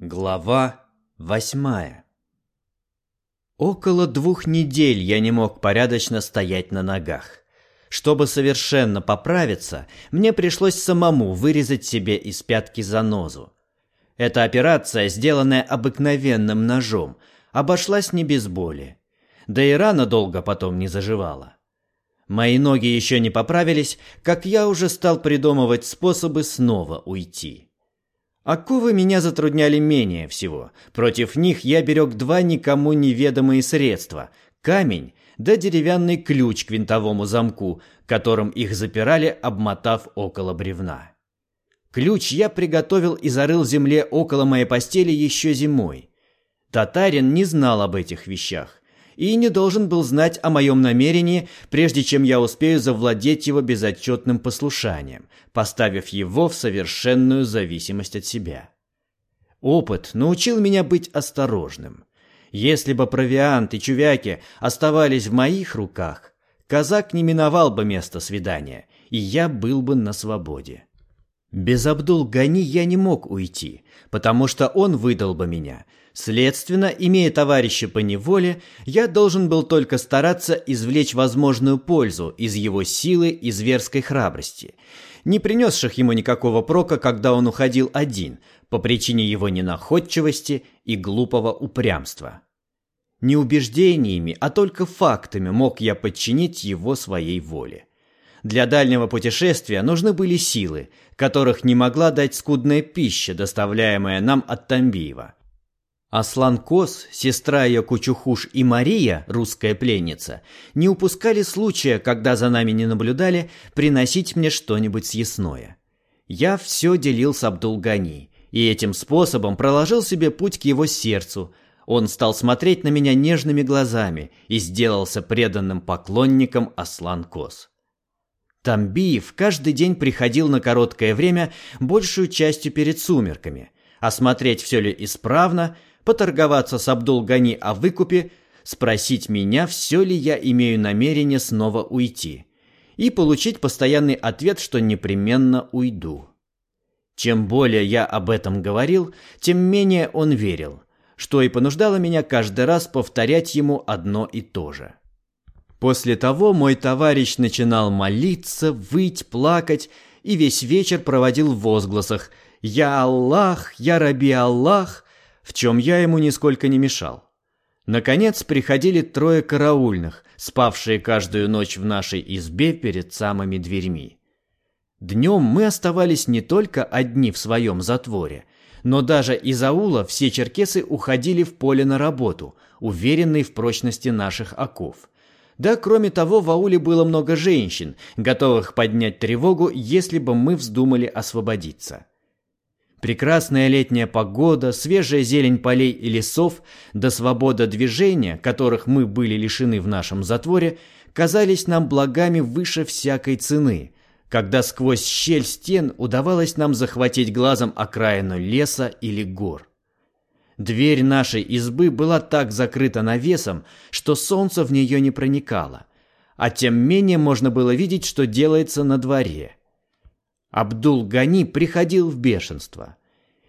Глава восьмая Около двух недель я не мог порядочно стоять на ногах. Чтобы совершенно поправиться, мне пришлось самому вырезать себе из пятки занозу. Эта операция, сделанная обыкновенным ножом, обошлась не без боли. Да и рана долго потом не заживала. Мои ноги еще не поправились, как я уже стал придумывать способы снова уйти. Оковы меня затрудняли менее всего. Против них я берег два никому неведомые средства – камень да деревянный ключ к винтовому замку, которым их запирали, обмотав около бревна. Ключ я приготовил и зарыл в земле около моей постели еще зимой. Татарин не знал об этих вещах и не должен был знать о моем намерении, прежде чем я успею завладеть его безотчетным послушанием, поставив его в совершенную зависимость от себя. Опыт научил меня быть осторожным. Если бы провиант и чувяки оставались в моих руках, казак не миновал бы место свидания, и я был бы на свободе. Без Абдул-Гани я не мог уйти, потому что он выдал бы меня – Следственно, имея товарища по неволе, я должен был только стараться извлечь возможную пользу из его силы и зверской храбрости, не принесших ему никакого прока, когда он уходил один, по причине его ненаходчивости и глупого упрямства. Не убеждениями, а только фактами мог я подчинить его своей воле. Для дальнего путешествия нужны были силы, которых не могла дать скудная пища, доставляемая нам от Тамбиева – Аслан Кос, сестра ее Кучухуш и Мария, русская пленница, не упускали случая, когда за нами не наблюдали, приносить мне что-нибудь съестное. Я все делил с Абдулгани, и этим способом проложил себе путь к его сердцу. Он стал смотреть на меня нежными глазами и сделался преданным поклонником Аслан Кос. Тамбиев каждый день приходил на короткое время, большую частью перед сумерками, осмотреть, все ли исправно – поторговаться с Абдул-Гани о выкупе, спросить меня, все ли я имею намерение снова уйти, и получить постоянный ответ, что непременно уйду. Чем более я об этом говорил, тем менее он верил, что и понуждало меня каждый раз повторять ему одно и то же. После того мой товарищ начинал молиться, выть, плакать и весь вечер проводил в возгласах «Я Аллах! Я Раби Аллах!» В чем я ему нисколько не мешал. Наконец приходили трое караульных, спавшие каждую ночь в нашей избе перед самыми дверьми. Днем мы оставались не только одни в своем затворе, но даже из аула все черкесы уходили в поле на работу, уверенные в прочности наших оков. Да, кроме того, в ауле было много женщин, готовых поднять тревогу, если бы мы вздумали освободиться. Прекрасная летняя погода, свежая зелень полей и лесов, да свобода движения, которых мы были лишены в нашем затворе, казались нам благами выше всякой цены, когда сквозь щель стен удавалось нам захватить глазом окраину леса или гор. Дверь нашей избы была так закрыта навесом, что солнце в нее не проникало, а тем менее можно было видеть, что делается на дворе – Абдул-Гани приходил в бешенство.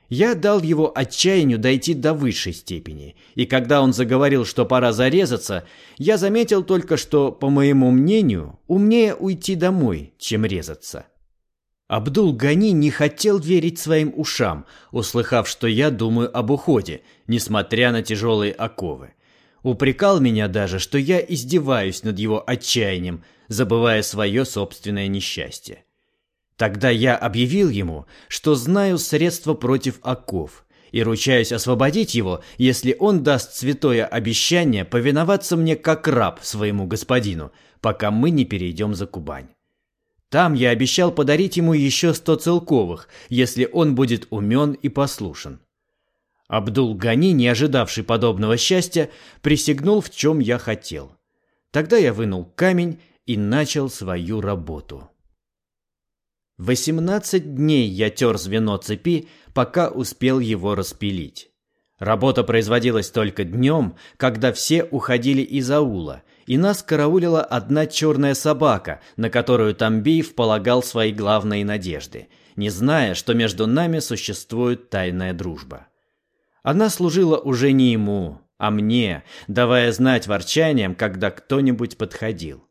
Я дал его отчаянию дойти до высшей степени, и когда он заговорил, что пора зарезаться, я заметил только, что, по моему мнению, умнее уйти домой, чем резаться. Абдул-Гани не хотел верить своим ушам, услыхав, что я думаю об уходе, несмотря на тяжелые оковы. Упрекал меня даже, что я издеваюсь над его отчаянием, забывая свое собственное несчастье. Тогда я объявил ему, что знаю средства против оков и ручаюсь освободить его, если он даст святое обещание повиноваться мне как раб своему господину, пока мы не перейдем за Кубань. Там я обещал подарить ему еще сто целковых, если он будет умен и послушен. Абдул-Гани, не ожидавший подобного счастья, присягнул, в чем я хотел. Тогда я вынул камень и начал свою работу. Восемнадцать дней я тер звено цепи, пока успел его распилить. Работа производилась только днем, когда все уходили из аула, и нас караулила одна черная собака, на которую Тамбиев полагал свои главные надежды, не зная, что между нами существует тайная дружба. Она служила уже не ему, а мне, давая знать ворчанием, когда кто-нибудь подходил.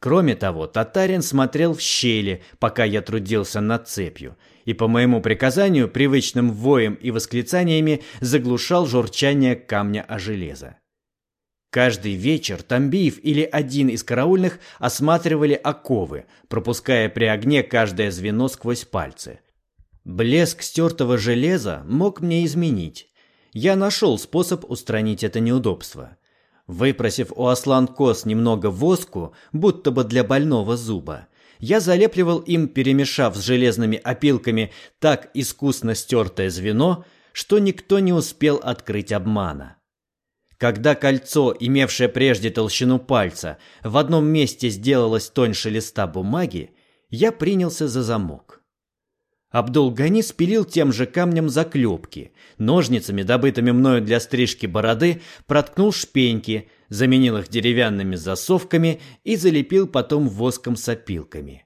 Кроме того, татарин смотрел в щели, пока я трудился над цепью, и по моему приказанию привычным воем и восклицаниями заглушал журчание камня о железо. Каждый вечер Тамбиев или один из караульных осматривали оковы, пропуская при огне каждое звено сквозь пальцы. Блеск стертого железа мог мне изменить. Я нашел способ устранить это неудобство. Выпросив у Аслан Кос немного воску, будто бы для больного зуба, я залепливал им, перемешав с железными опилками так искусно стертое звено, что никто не успел открыть обмана. Когда кольцо, имевшее прежде толщину пальца, в одном месте сделалось тоньше листа бумаги, я принялся за замок. Абдул-Гани спилил тем же камнем заклепки, ножницами, добытыми мною для стрижки бороды, проткнул шпеньки, заменил их деревянными засовками и залепил потом воском с опилками.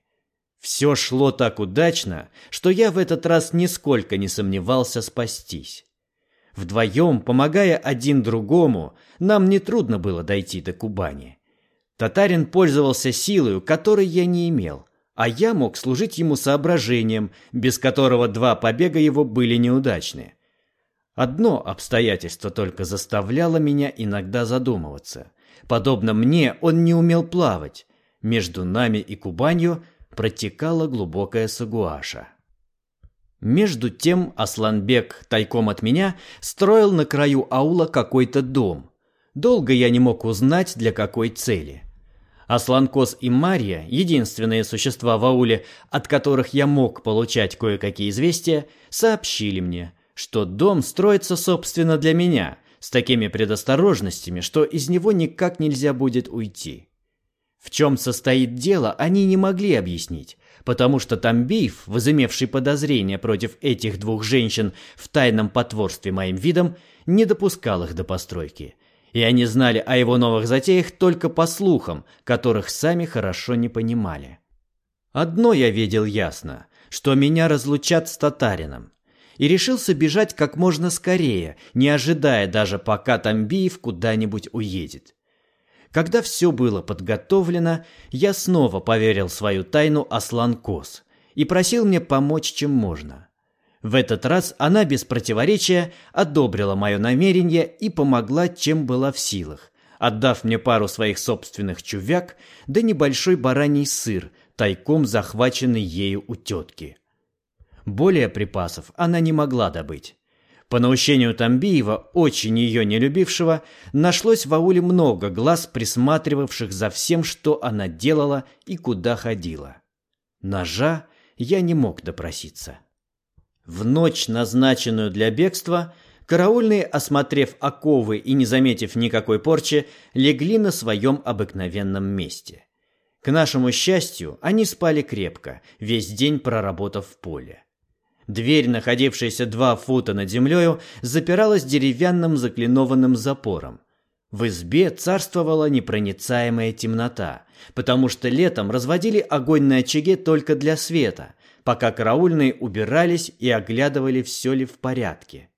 Все шло так удачно, что я в этот раз нисколько не сомневался спастись. Вдвоем, помогая один другому, нам нетрудно было дойти до Кубани. Татарин пользовался силой, которой я не имел, а я мог служить ему соображением, без которого два побега его были неудачны. Одно обстоятельство только заставляло меня иногда задумываться. Подобно мне, он не умел плавать. Между нами и Кубанью протекала глубокая сагуаша. Между тем Асланбек, тайком от меня, строил на краю аула какой-то дом. Долго я не мог узнать, для какой цели. Асланкос и Марья, единственные существа в ауле, от которых я мог получать кое-какие известия, сообщили мне, что дом строится собственно для меня, с такими предосторожностями, что из него никак нельзя будет уйти. В чем состоит дело, они не могли объяснить, потому что Тамбиев, возымевший подозрения против этих двух женщин в тайном потворстве моим видом, не допускал их до постройки. И они знали о его новых затеях только по слухам, которых сами хорошо не понимали. Одно я видел ясно, что меня разлучат с татарином. И решился бежать как можно скорее, не ожидая даже пока Тамбиев куда-нибудь уедет. Когда все было подготовлено, я снова поверил свою тайну Аслан Кос и просил мне помочь, чем можно. В этот раз она без противоречия одобрила мое намерение и помогла, чем была в силах, отдав мне пару своих собственных чувяк да небольшой бараний сыр, тайком захваченный ею у тетки. Более припасов она не могла добыть. По наущению Тамбиева, очень ее не любившего, нашлось в ауле много глаз, присматривавших за всем, что она делала и куда ходила. Ножа я не мог допроситься. В ночь, назначенную для бегства, караульные, осмотрев оковы и не заметив никакой порчи, легли на своем обыкновенном месте. К нашему счастью, они спали крепко, весь день проработав в поле. Дверь, находившаяся два фута над землею, запиралась деревянным заклинованным запором. В избе царствовала непроницаемая темнота, потому что летом разводили огонь на очаге только для света, пока караульные убирались и оглядывали, все ли в порядке.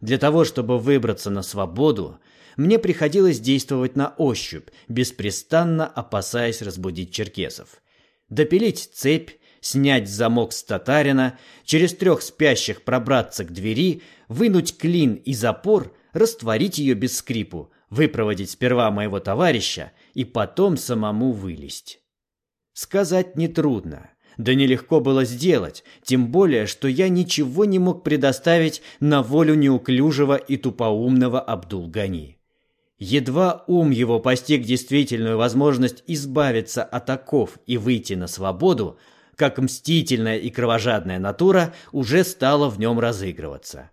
Для того, чтобы выбраться на свободу, мне приходилось действовать на ощупь, беспрестанно опасаясь разбудить черкесов. Допилить цепь, снять замок с татарина, через трех спящих пробраться к двери, вынуть клин и запор, растворить ее без скрипу, выпроводить сперва моего товарища и потом самому вылезть. Сказать нетрудно, да нелегко было сделать, тем более, что я ничего не мог предоставить на волю неуклюжего и тупоумного Абдул-Гани. Едва ум его постиг действительную возможность избавиться от оков и выйти на свободу, как мстительная и кровожадная натура уже стала в нем разыгрываться.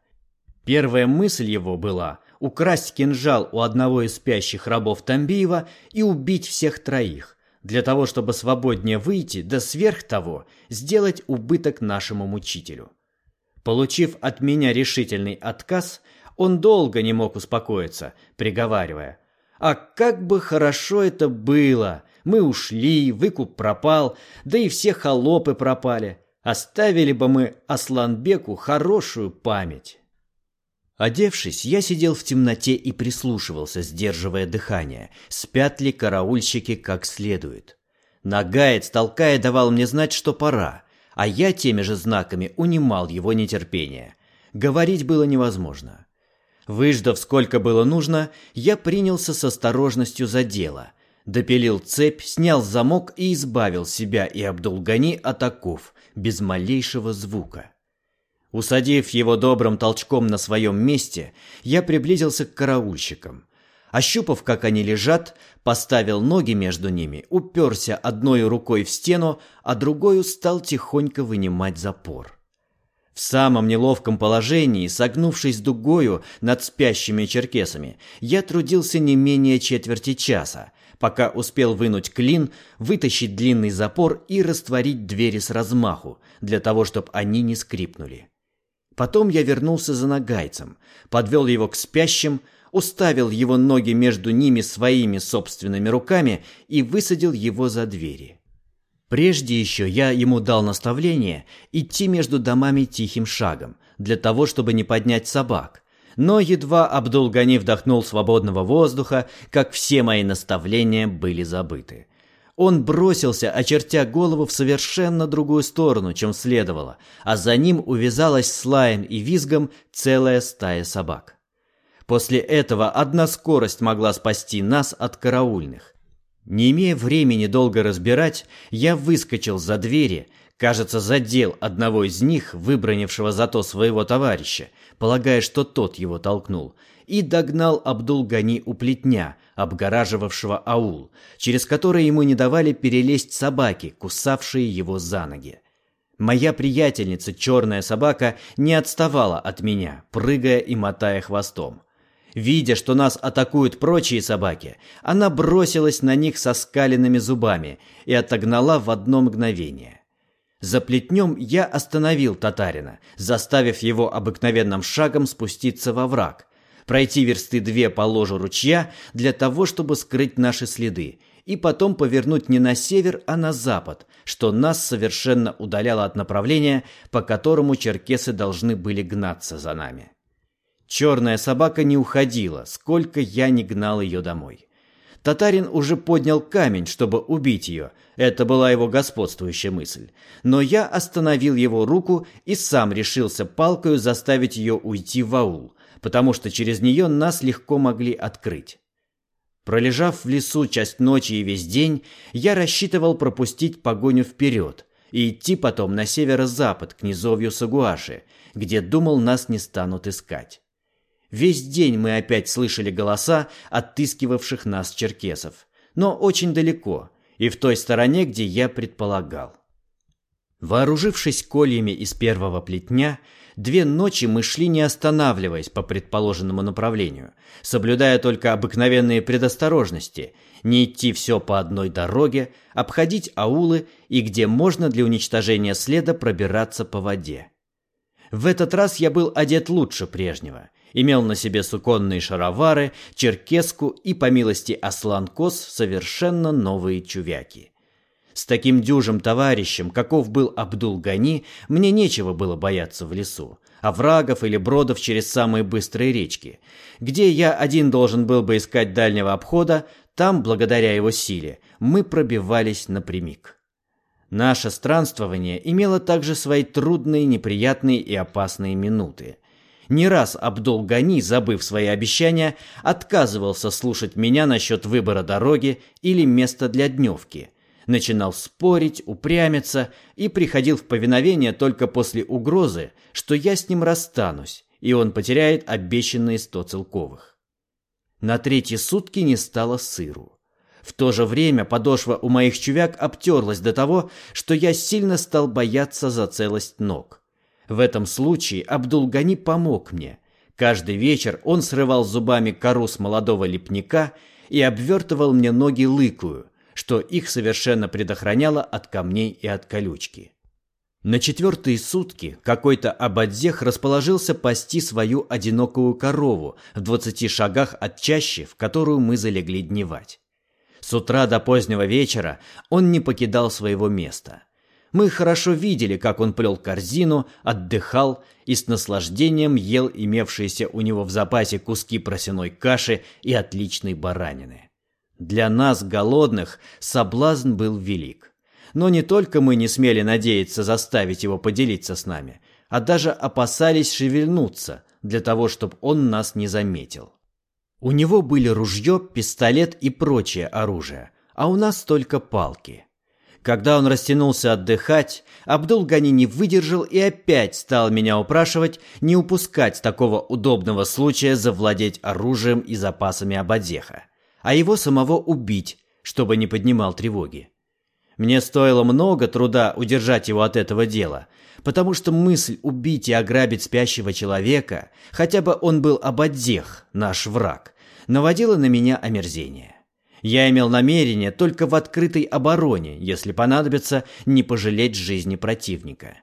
Первая мысль его была украсть кинжал у одного из спящих рабов Тамбиева и убить всех троих, для того, чтобы свободнее выйти, да сверх того сделать убыток нашему мучителю. Получив от меня решительный отказ, он долго не мог успокоиться, приговаривая – А как бы хорошо это было! Мы ушли, выкуп пропал, да и все холопы пропали. Оставили бы мы Асланбеку хорошую память. Одевшись, я сидел в темноте и прислушивался, сдерживая дыхание, спят ли караульщики как следует. Нагаец, толкая, давал мне знать, что пора, а я теми же знаками унимал его нетерпение. Говорить было невозможно. Выждав сколько было нужно, я принялся с осторожностью за дело. Допилил цепь, снял замок и избавил себя и Абдулгани от оков, без малейшего звука. Усадив его добрым толчком на своем месте, я приблизился к караульщикам. Ощупав, как они лежат, поставил ноги между ними, уперся одной рукой в стену, а другой стал тихонько вынимать запор. В самом неловком положении, согнувшись дугою над спящими черкесами, я трудился не менее четверти часа, пока успел вынуть клин, вытащить длинный запор и растворить двери с размаху, для того, чтобы они не скрипнули. Потом я вернулся за нагайцем, подвел его к спящим, уставил его ноги между ними своими собственными руками и высадил его за двери. Прежде еще я ему дал наставление идти между домами тихим шагом, для того, чтобы не поднять собак. Но едва Абдул-Гани вдохнул свободного воздуха, как все мои наставления были забыты. Он бросился, очертя голову в совершенно другую сторону, чем следовало, а за ним увязалась с лаем и визгом целая стая собак. После этого одна скорость могла спасти нас от караульных. Не имея времени долго разбирать, я выскочил за двери, кажется, задел одного из них, выбронившего зато своего товарища, полагая, что тот его толкнул, и догнал Абдул-Гани у плетня, обгораживавшего аул, через который ему не давали перелезть собаки, кусавшие его за ноги. Моя приятельница, черная собака, не отставала от меня, прыгая и мотая хвостом. Видя, что нас атакуют прочие собаки, она бросилась на них со скаленными зубами и отогнала в одно мгновение. За плетнем я остановил татарина, заставив его обыкновенным шагом спуститься во враг, пройти версты две по ложу ручья для того, чтобы скрыть наши следы, и потом повернуть не на север, а на запад, что нас совершенно удаляло от направления, по которому черкесы должны были гнаться за нами. Черная собака не уходила, сколько я не гнал ее домой. Татарин уже поднял камень, чтобы убить ее. Это была его господствующая мысль. Но я остановил его руку и сам решился палкою заставить ее уйти в аул, потому что через нее нас легко могли открыть. Пролежав в лесу часть ночи и весь день, я рассчитывал пропустить погоню вперед и идти потом на северо-запад к низовью Сагуаши, где думал нас не станут искать. Весь день мы опять слышали голоса отыскивавших нас черкесов, но очень далеко и в той стороне, где я предполагал. Вооружившись кольями из первого плетня, две ночи мы шли не останавливаясь по предположенному направлению, соблюдая только обыкновенные предосторожности, не идти все по одной дороге, обходить аулы и где можно для уничтожения следа пробираться по воде. В этот раз я был одет лучше прежнего имел на себе суконные шаровары, черкеску и, по милости Аслан-Кос, совершенно новые чувяки. С таким дюжим товарищем, каков был Абдул-Гани, мне нечего было бояться в лесу, оврагов или бродов через самые быстрые речки. Где я один должен был бы искать дальнего обхода, там, благодаря его силе, мы пробивались напрямик. Наше странствование имело также свои трудные, неприятные и опасные минуты. Не раз Абдул-Гани, забыв свои обещания, отказывался слушать меня насчет выбора дороги или места для дневки. Начинал спорить, упрямиться и приходил в повиновение только после угрозы, что я с ним расстанусь, и он потеряет обещанные сто целковых. На третьи сутки не стало сыру. В то же время подошва у моих чувяк обтерлась до того, что я сильно стал бояться за целость ног. В этом случае Абдулгани помог мне. Каждый вечер он срывал зубами кору с молодого лепника и обвертывал мне ноги лыкую, что их совершенно предохраняло от камней и от колючки. На четвертые сутки какой-то ободзех расположился пасти свою одинокую корову в двадцати шагах от чащи, в которую мы залегли дневать. С утра до позднего вечера он не покидал своего места. Мы хорошо видели, как он плел корзину, отдыхал и с наслаждением ел имевшиеся у него в запасе куски просяной каши и отличной баранины. Для нас, голодных, соблазн был велик. Но не только мы не смели надеяться заставить его поделиться с нами, а даже опасались шевельнуться для того, чтобы он нас не заметил. У него были ружье, пистолет и прочее оружие, а у нас только палки. Когда он растянулся отдыхать, Абдул-Гани не выдержал и опять стал меня упрашивать не упускать такого удобного случая завладеть оружием и запасами Абадзеха, а его самого убить, чтобы не поднимал тревоги. Мне стоило много труда удержать его от этого дела, потому что мысль убить и ограбить спящего человека, хотя бы он был Абадзех, наш враг, наводила на меня омерзение. Я имел намерение только в открытой обороне, если понадобится, не пожалеть жизни противника.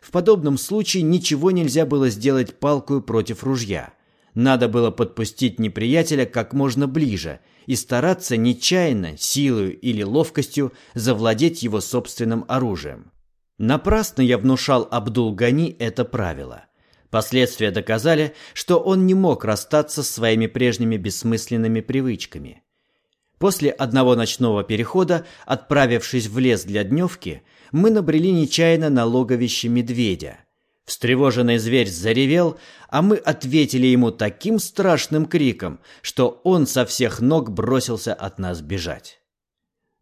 В подобном случае ничего нельзя было сделать палкою против ружья. Надо было подпустить неприятеля как можно ближе – и стараться нечаянно, силою или ловкостью завладеть его собственным оружием. Напрасно я внушал Абдул-Гани это правило. Последствия доказали, что он не мог расстаться с своими прежними бессмысленными привычками. После одного ночного перехода, отправившись в лес для дневки, мы набрели нечаянно на логовище медведя – Встревоженный зверь заревел, а мы ответили ему таким страшным криком, что он со всех ног бросился от нас бежать.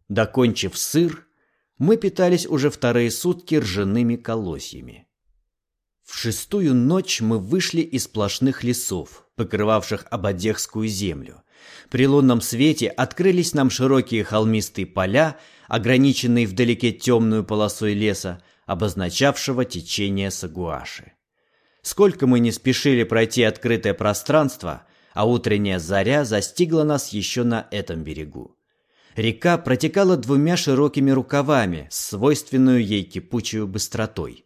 Докончив сыр, мы питались уже вторые сутки ржаными колосьями. В шестую ночь мы вышли из сплошных лесов, покрывавших Абадехскую землю. При лунном свете открылись нам широкие холмистые поля, ограниченные вдалеке темную полосой леса, обозначавшего течение Сагуаши. Сколько мы не спешили пройти открытое пространство, а утренняя заря застигла нас еще на этом берегу. Река протекала двумя широкими рукавами с свойственную ей кипучей быстротой.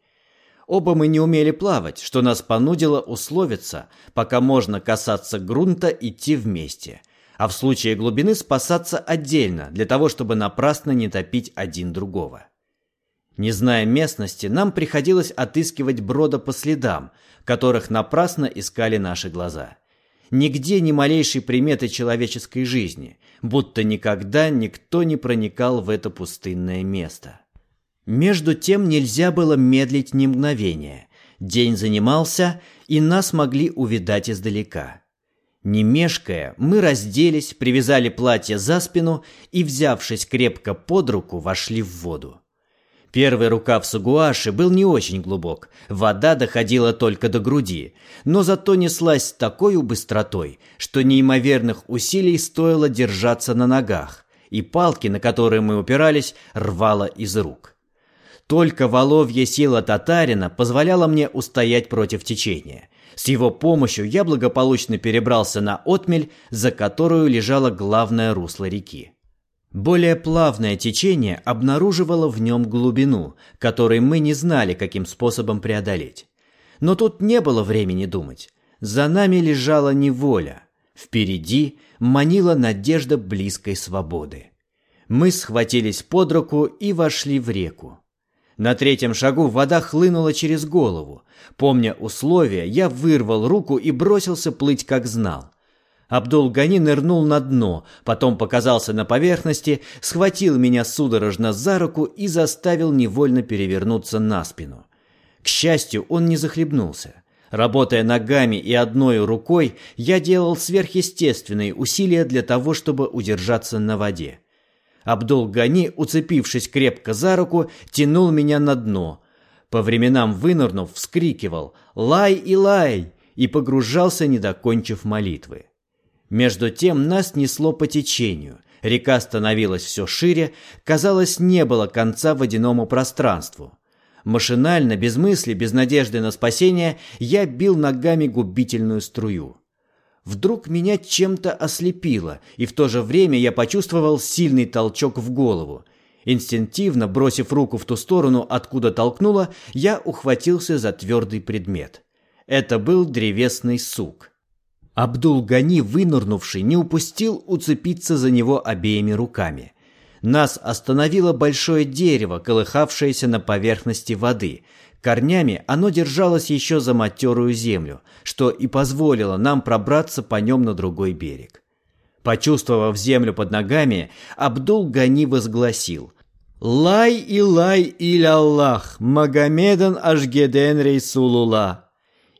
Оба мы не умели плавать, что нас понудило условиться, пока можно касаться грунта идти вместе, а в случае глубины спасаться отдельно, для того, чтобы напрасно не топить один другого. Не зная местности, нам приходилось отыскивать брода по следам, которых напрасно искали наши глаза. Нигде ни малейшей приметы человеческой жизни, будто никогда никто не проникал в это пустынное место. Между тем нельзя было медлить ни мгновения. День занимался, и нас могли увидать издалека. Не мешкая, мы разделись, привязали платье за спину и, взявшись крепко под руку, вошли в воду. Первый рукав Сагуаши был не очень глубок, вода доходила только до груди, но зато неслась с такой быстротой, что неимоверных усилий стоило держаться на ногах, и палки, на которые мы упирались, рвало из рук. Только воловья сила татарина позволяла мне устоять против течения. С его помощью я благополучно перебрался на отмель, за которую лежало главное русло реки. Более плавное течение обнаруживало в нем глубину, которой мы не знали, каким способом преодолеть. Но тут не было времени думать. За нами лежала неволя. Впереди манила надежда близкой свободы. Мы схватились под руку и вошли в реку. На третьем шагу вода хлынула через голову. Помня условия, я вырвал руку и бросился плыть, как знал. Абдул-Гани нырнул на дно, потом показался на поверхности, схватил меня судорожно за руку и заставил невольно перевернуться на спину. К счастью, он не захлебнулся. Работая ногами и одной рукой, я делал сверхъестественные усилия для того, чтобы удержаться на воде. Абдул-Гани, уцепившись крепко за руку, тянул меня на дно. По временам вынырнув, вскрикивал «Лай и лай!» и погружался, не докончив молитвы. Между тем нас несло по течению. Река становилась все шире, казалось, не было конца водяному пространству. Машинально, без мысли, без надежды на спасение, я бил ногами губительную струю. Вдруг меня чем-то ослепило, и в то же время я почувствовал сильный толчок в голову. Инстинктивно бросив руку в ту сторону, откуда толкнула, я ухватился за твердый предмет. Это был древесный сук. Абдул-Гани, вынырнувший, не упустил уцепиться за него обеими руками. Нас остановило большое дерево, колыхавшееся на поверхности воды. Корнями оно держалось еще за матерую землю, что и позволило нам пробраться по нем на другой берег. Почувствовав землю под ногами, Абдул-Гани возгласил «Лай и лай иль Аллах, Магомедан Ашгеден Рейсулула».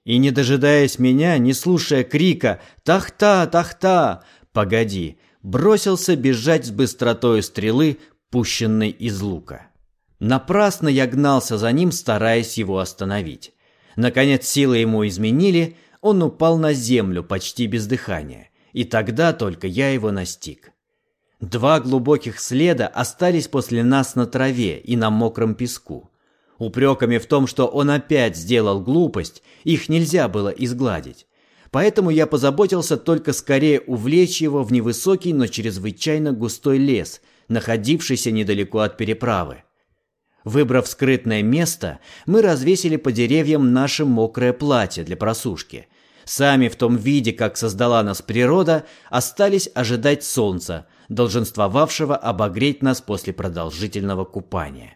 И не дожидаясь меня, не слушая крика «Тахта, тахта!» «Погоди!» бросился бежать с быстротой стрелы, пущенной из лука. Напрасно я гнался за ним, стараясь его остановить. Наконец силы ему изменили, он упал на землю почти без дыхания, и тогда только я его настиг. Два глубоких следа остались после нас на траве и на мокром песку. Упреками в том, что он опять сделал глупость, их нельзя было изгладить. Поэтому я позаботился только скорее увлечь его в невысокий, но чрезвычайно густой лес, находившийся недалеко от переправы. Выбрав скрытное место, мы развесили по деревьям наше мокрое платье для просушки. Сами в том виде, как создала нас природа, остались ожидать солнца, долженствовавшего обогреть нас после продолжительного купания.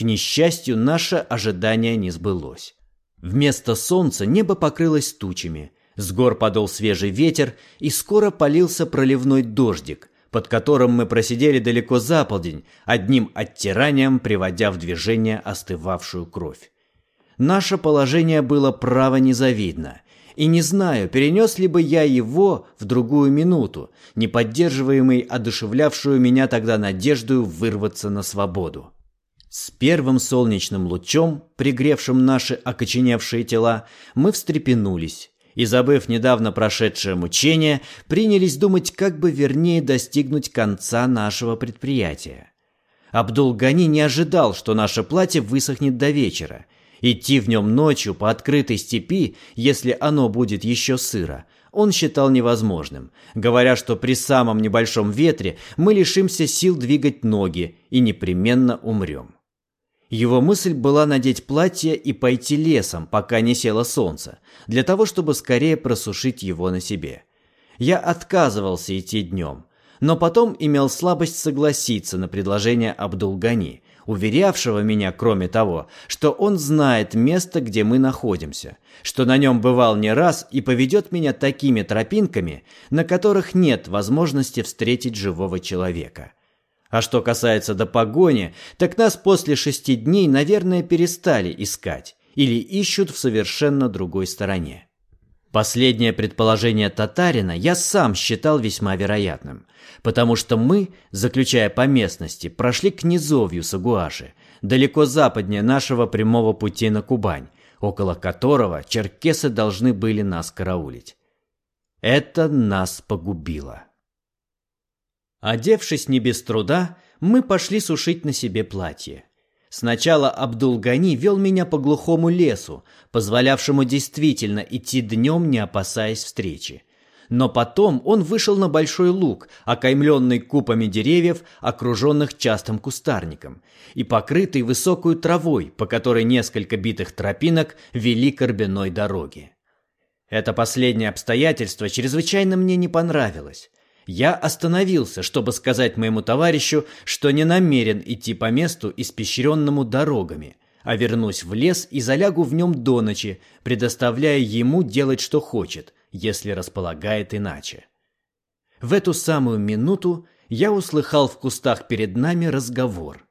К несчастью, наше ожидание не сбылось. Вместо солнца небо покрылось тучами, с гор подул свежий ветер, и скоро полился проливной дождик, под которым мы просидели далеко за полдень, одним оттиранием приводя в движение остывавшую кровь. Наше положение было право незавидно, и не знаю, перенес ли бы я его в другую минуту, не поддерживаемый одушевлявшую меня тогда надеждою вырваться на свободу. С первым солнечным лучом, пригревшим наши окоченевшие тела, мы встрепенулись и, забыв недавно прошедшее мучение, принялись думать, как бы вернее достигнуть конца нашего предприятия. Абдул-Гани не ожидал, что наше платье высохнет до вечера. Идти в нем ночью по открытой степи, если оно будет еще сыро, он считал невозможным, говоря, что при самом небольшом ветре мы лишимся сил двигать ноги и непременно умрем. Его мысль была надеть платье и пойти лесом, пока не село солнце, для того, чтобы скорее просушить его на себе. Я отказывался идти днем, но потом имел слабость согласиться на предложение Абдулгани, уверявшего меня, кроме того, что он знает место, где мы находимся, что на нем бывал не раз и поведет меня такими тропинками, на которых нет возможности встретить живого человека. А что касается до погони, так нас после шести дней, наверное, перестали искать или ищут в совершенно другой стороне. Последнее предположение татарина я сам считал весьма вероятным, потому что мы, заключая по местности, прошли к низовью Сагуаши, далеко западнее нашего прямого пути на Кубань, около которого черкесы должны были нас караулить. Это нас погубило. Одевшись не без труда, мы пошли сушить на себе платье. Сначала Абдул-Гани вел меня по глухому лесу, позволявшему действительно идти днем, не опасаясь встречи. Но потом он вышел на большой луг, окаймленный купами деревьев, окруженных частым кустарником, и покрытый высокую травой, по которой несколько битых тропинок вели к Орбиной дороге. Это последнее обстоятельство чрезвычайно мне не понравилось. Я остановился, чтобы сказать моему товарищу, что не намерен идти по месту, испещренному дорогами, а вернусь в лес и залягу в нем до ночи, предоставляя ему делать, что хочет, если располагает иначе. В эту самую минуту я услыхал в кустах перед нами разговор,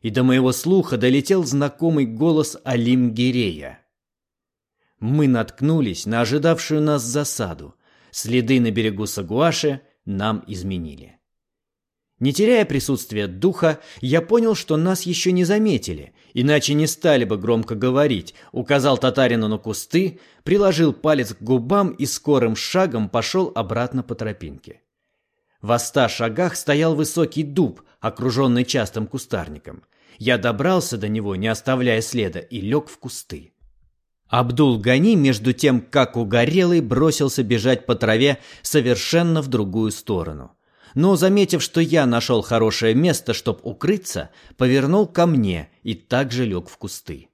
и до моего слуха долетел знакомый голос Алим Гирея. Мы наткнулись на ожидавшую нас засаду, следы на берегу Сагуаши – нам изменили. Не теряя присутствия духа, я понял, что нас еще не заметили, иначе не стали бы громко говорить, указал татарину на кусты, приложил палец к губам и скорым шагом пошел обратно по тропинке. В ста шагах стоял высокий дуб, окруженный частым кустарником. Я добрался до него, не оставляя следа, и лег в кусты. Абдул-Гани, между тем, как угорелый, бросился бежать по траве совершенно в другую сторону. но, заметив, что я нашел хорошее место, чтобы укрыться, повернул ко мне и также лег в кусты.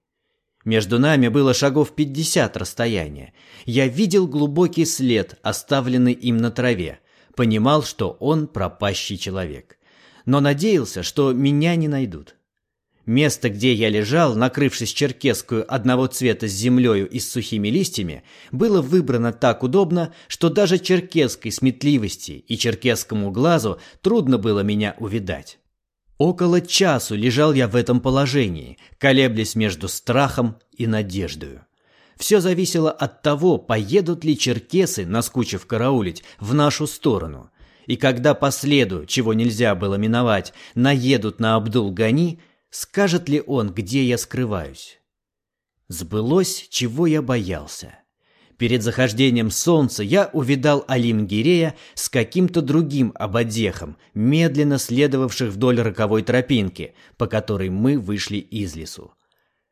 Между нами было шагов пятьдесят расстояния. Я видел глубокий след, оставленный им на траве, понимал, что он пропащий человек. Но надеялся, что меня не найдут. Место, где я лежал, накрывшись черкесскую одного цвета с землею и с сухими листьями, было выбрано так удобно, что даже черкесской сметливости и черкесскому глазу трудно было меня увидать. Около часу лежал я в этом положении, колеблясь между страхом и надеждою. Все зависело от того, поедут ли черкесы, наскучив караулить, в нашу сторону. И когда по следу, чего нельзя было миновать, наедут на Абдул-Гани, Скажет ли он, где я скрываюсь? Сбылось, чего я боялся. Перед захождением солнца я увидал Алимгирея с каким-то другим ободехом, медленно следовавших вдоль роковой тропинки, по которой мы вышли из лесу.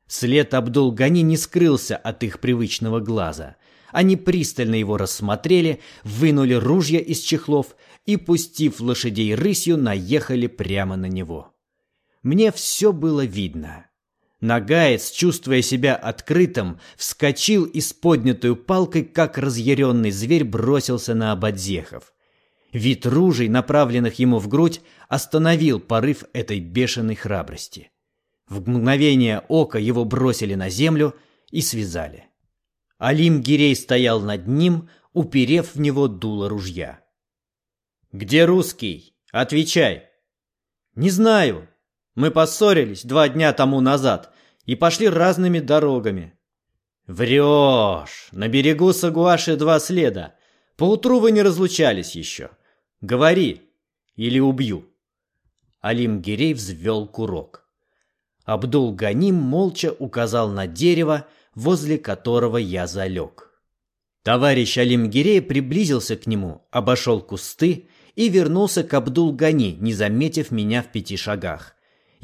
След Абдул-Гани не скрылся от их привычного глаза. Они пристально его рассмотрели, вынули ружья из чехлов и, пустив лошадей рысью, наехали прямо на него. Мне все было видно. Нагаец, чувствуя себя открытым, вскочил и с поднятой палкой, как разъяренный зверь, бросился на ободзехов. Вид ружей, направленных ему в грудь, остановил порыв этой бешеной храбрости. В мгновение ока его бросили на землю и связали. Алим Гирей стоял над ним, уперев в него дуло ружья. «Где русский? Отвечай!» «Не знаю», мы поссорились два дня тому назад и пошли разными дорогами. Врешь! На берегу Сагуаши два следа. Поутру вы не разлучались еще. Говори, или убью. Алим Гирей взвел курок. Абдул-Ганим молча указал на дерево, возле которого я залег. Товарищ Алим-Гирей приблизился к нему, обошел кусты и вернулся к Абдул-Гани, не заметив меня в пяти шагах.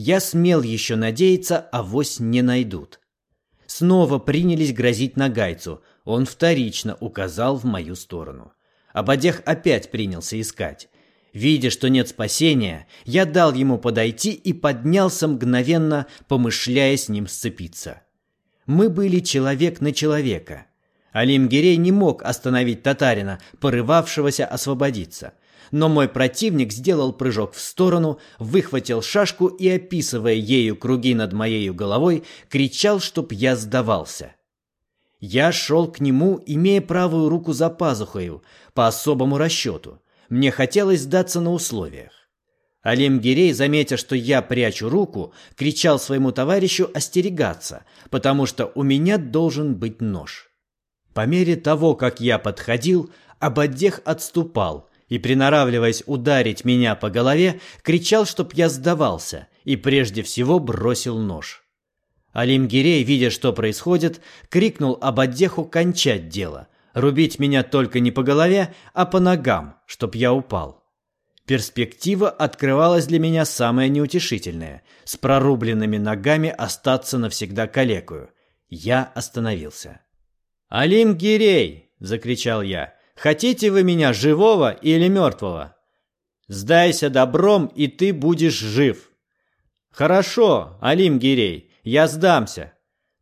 Я смел еще надеяться, а вось не найдут. Снова принялись грозить нагайцу. Он вторично указал в мою сторону. Абадех опять принялся искать. Видя, что нет спасения, я дал ему подойти и поднялся мгновенно, помышляя с ним сцепиться. Мы были человек на человека. Алим Гирей не мог остановить татарина, порывавшегося освободиться но мой противник сделал прыжок в сторону, выхватил шашку и, описывая ею круги над моей головой, кричал, чтоб я сдавался. Я шел к нему, имея правую руку за пазухою, по особому расчету. Мне хотелось сдаться на условиях. Алим Гирей, заметя, что я прячу руку, кричал своему товарищу остерегаться, потому что у меня должен быть нож. По мере того, как я подходил, Абаддех отступал, и, приноравливаясь ударить меня по голове, кричал, чтоб я сдавался, и прежде всего бросил нож. Алимгирей, видя, что происходит, крикнул Абаддеху кончать дело, рубить меня только не по голове, а по ногам, чтоб я упал. Перспектива открывалась для меня самая неутешительная – с прорубленными ногами остаться навсегда калекую. Я остановился. «Алим Гирей!» – закричал я. Хотите вы меня живого или мертвого? Сдайся добром, и ты будешь жив. Хорошо, Алим Гирей, я сдамся.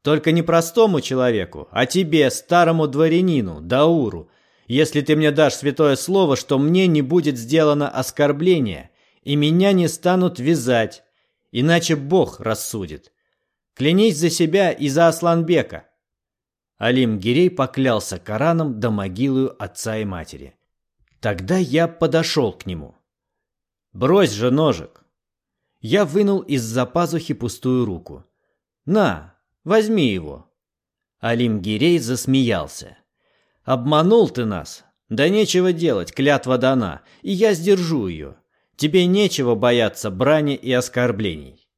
Только не простому человеку, а тебе, старому дворянину, Дауру, если ты мне дашь святое слово, что мне не будет сделано оскорбление, и меня не станут вязать, иначе Бог рассудит. Клянись за себя и за Асланбека. Алим Гирей поклялся Кораном до могилы отца и матери. Тогда я подошел к нему. «Брось же ножик!» Я вынул из-за пазухи пустую руку. «На, возьми его!» Алим Гирей засмеялся. «Обманул ты нас! Да нечего делать, клятва дана, и я сдержу ее. Тебе нечего бояться брани и оскорблений».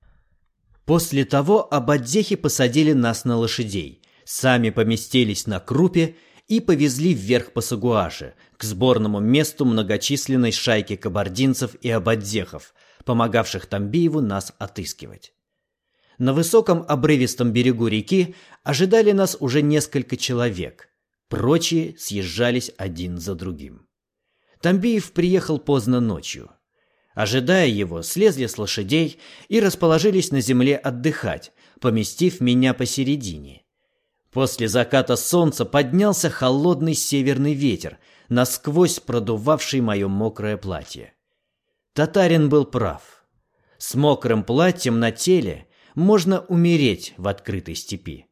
После того Абадзехи посадили нас на лошадей, сами поместились на крупе и повезли вверх по Сагуаше, к сборному месту многочисленной шайки кабардинцев и абадзехов, помогавших Тамбиеву нас отыскивать. На высоком обрывистом берегу реки ожидали нас уже несколько человек. Прочие съезжались один за другим. Тамбиев приехал поздно ночью. Ожидая его, слезли с лошадей и расположились на земле отдыхать, поместив меня посередине. После заката солнца поднялся холодный северный ветер, насквозь продувавший мое мокрое платье. Татарин был прав. С мокрым платьем на теле можно умереть в открытой степи.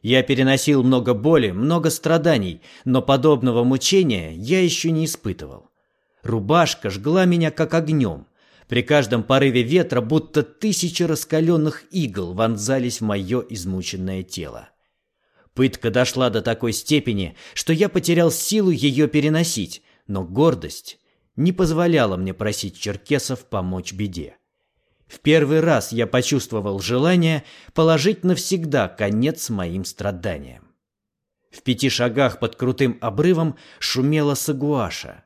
Я переносил много боли, много страданий, но подобного мучения я еще не испытывал. Рубашка жгла меня как огнем. При каждом порыве ветра будто тысячи раскаленных игл вонзались в мое измученное тело. Пытка дошла до такой степени, что я потерял силу ее переносить, но гордость не позволяла мне просить черкесов помочь беде. В первый раз я почувствовал желание положить навсегда конец моим страданиям. В пяти шагах под крутым обрывом шумела сагуаша.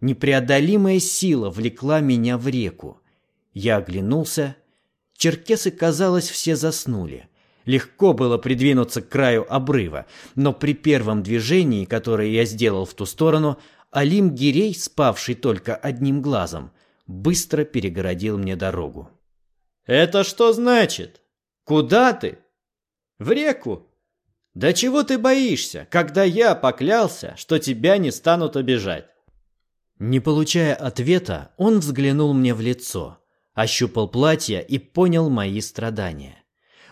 Непреодолимая сила влекла меня в реку. Я оглянулся. Черкесы, казалось, все заснули. Легко было придвинуться к краю обрыва, но при первом движении, которое я сделал в ту сторону, Алим Гирей, спавший только одним глазом, быстро перегородил мне дорогу. «Это что значит? Куда ты?» «В реку». «Да чего ты боишься, когда я поклялся, что тебя не станут обижать?» Не получая ответа, он взглянул мне в лицо, ощупал платье и понял мои страдания.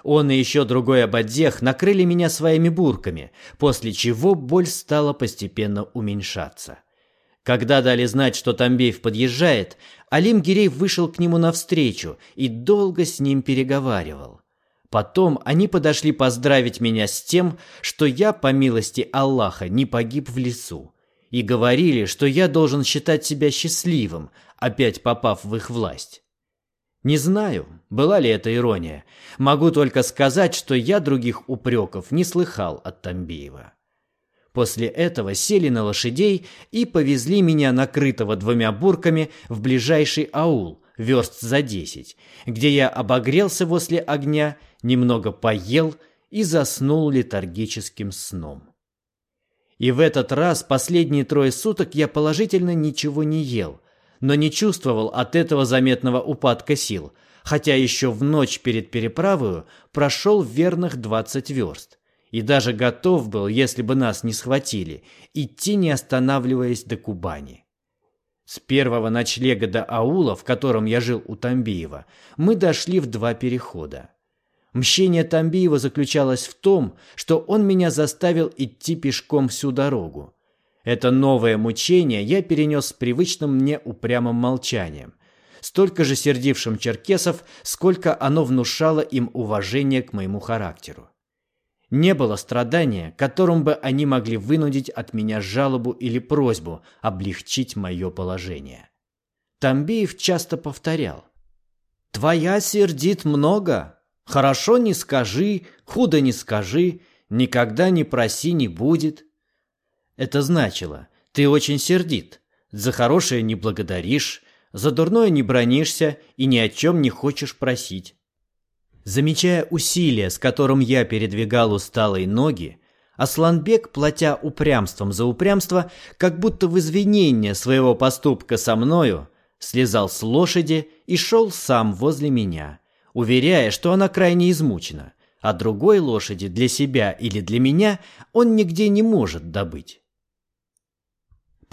Он и еще другой ободех накрыли меня своими бурками, после чего боль стала постепенно уменьшаться. Когда дали знать, что Тамбеев подъезжает, Алим Гирей вышел к нему навстречу и долго с ним переговаривал. Потом они подошли поздравить меня с тем, что я, по милости Аллаха, не погиб в лесу, и говорили, что я должен считать себя счастливым, опять попав в их власть. Не знаю, была ли это ирония. Могу только сказать, что я других упреков не слыхал от Тамбиева. После этого сели на лошадей и повезли меня, накрытого двумя бурками, в ближайший аул, верст за десять, где я обогрелся возле огня, немного поел и заснул летаргическим сном. И в этот раз последние трое суток я положительно ничего не ел, но не чувствовал от этого заметного упадка сил, хотя еще в ночь перед переправою прошел верных двадцать верст и даже готов был, если бы нас не схватили, идти не останавливаясь до Кубани. С первого ночлега до аула, в котором я жил у Тамбиева, мы дошли в два перехода. Мщение Тамбиева заключалось в том, что он меня заставил идти пешком всю дорогу. Это новое мучение я перенес с привычным мне упрямым молчанием, столько же сердившим черкесов, сколько оно внушало им уважение к моему характеру. Не было страдания, которым бы они могли вынудить от меня жалобу или просьбу облегчить мое положение. Тамбиев часто повторял. «Твоя сердит много. Хорошо не скажи, худо не скажи, никогда не проси не будет». Это значило, ты очень сердит, за хорошее не благодаришь, за дурное не бронишься и ни о чем не хочешь просить. Замечая усилие, с которым я передвигал усталые ноги, Асланбек, платя упрямством за упрямство, как будто в извинение своего поступка со мною, слезал с лошади и шел сам возле меня, уверяя, что она крайне измучена, а другой лошади для себя или для меня он нигде не может добыть.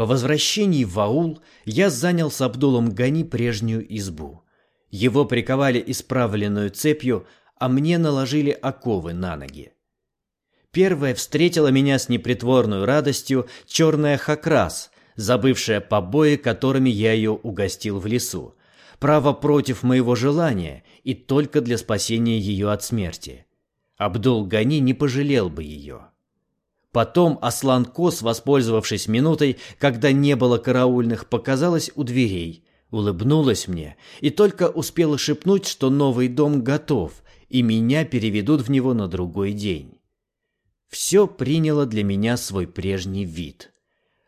По возвращении в аул я занял с Абдулом Гани прежнюю избу – его приковали исправленную цепью, а мне наложили оковы на ноги. Первая встретила меня с непритворной радостью черная хакрас, забывшая побои, которыми я ее угостил в лесу. Право против моего желания и только для спасения ее от смерти. Абдул-Гани не пожалел бы ее. Потом Аслан Кос, воспользовавшись минутой, когда не было караульных, показалась у дверей – улыбнулась мне и только успела шепнуть, что новый дом готов, и меня переведут в него на другой день. Все приняло для меня свой прежний вид.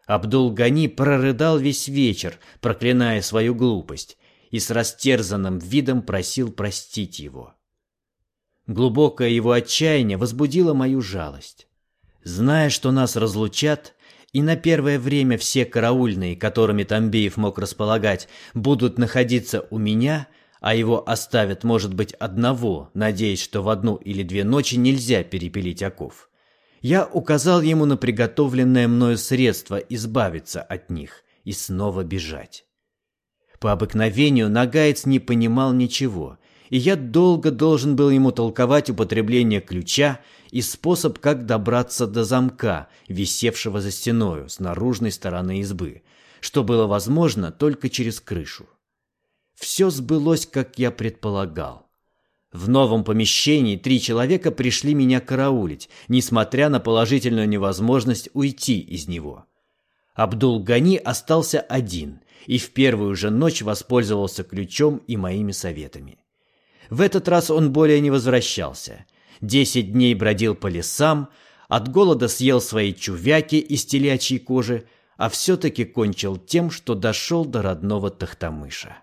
Абдул-Гани прорыдал весь вечер, проклиная свою глупость, и с растерзанным видом просил простить его. Глубокое его отчаяние возбудило мою жалость. Зная, что нас разлучат, и на первое время все караульные, которыми Тамбеев мог располагать, будут находиться у меня, а его оставят, может быть, одного, надеясь, что в одну или две ночи нельзя перепилить оков. Я указал ему на приготовленное мною средство избавиться от них и снова бежать. По обыкновению Нагаец не понимал ничего, и я долго должен был ему толковать употребление ключа и способ, как добраться до замка, висевшего за стеною с наружной стороны избы, что было возможно только через крышу. Все сбылось, как я предполагал. В новом помещении три человека пришли меня караулить, несмотря на положительную невозможность уйти из него. Абдул-Гани остался один и в первую же ночь воспользовался ключом и моими советами. В этот раз он более не возвращался, Десять дней бродил по лесам, от голода съел свои чувяки из телячьей кожи, а все-таки кончил тем, что дошел до родного Тахтамыша.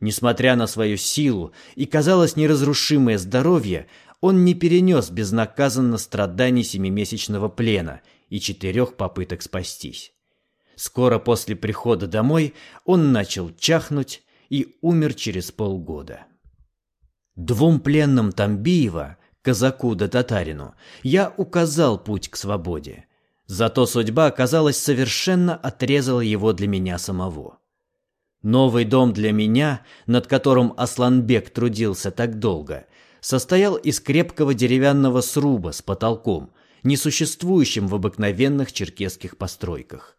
Несмотря на свою силу и, казалось, неразрушимое здоровье, он не перенес безнаказанно страданий семимесячного плена и четырех попыток спастись. Скоро после прихода домой он начал чахнуть и умер через полгода. Двум пленным Тамбиева казаку да татарину, я указал путь к свободе. Зато судьба, казалось, совершенно отрезала его для меня самого. Новый дом для меня, над которым Асланбек трудился так долго, состоял из крепкого деревянного сруба с потолком, несуществующим в обыкновенных черкесских постройках.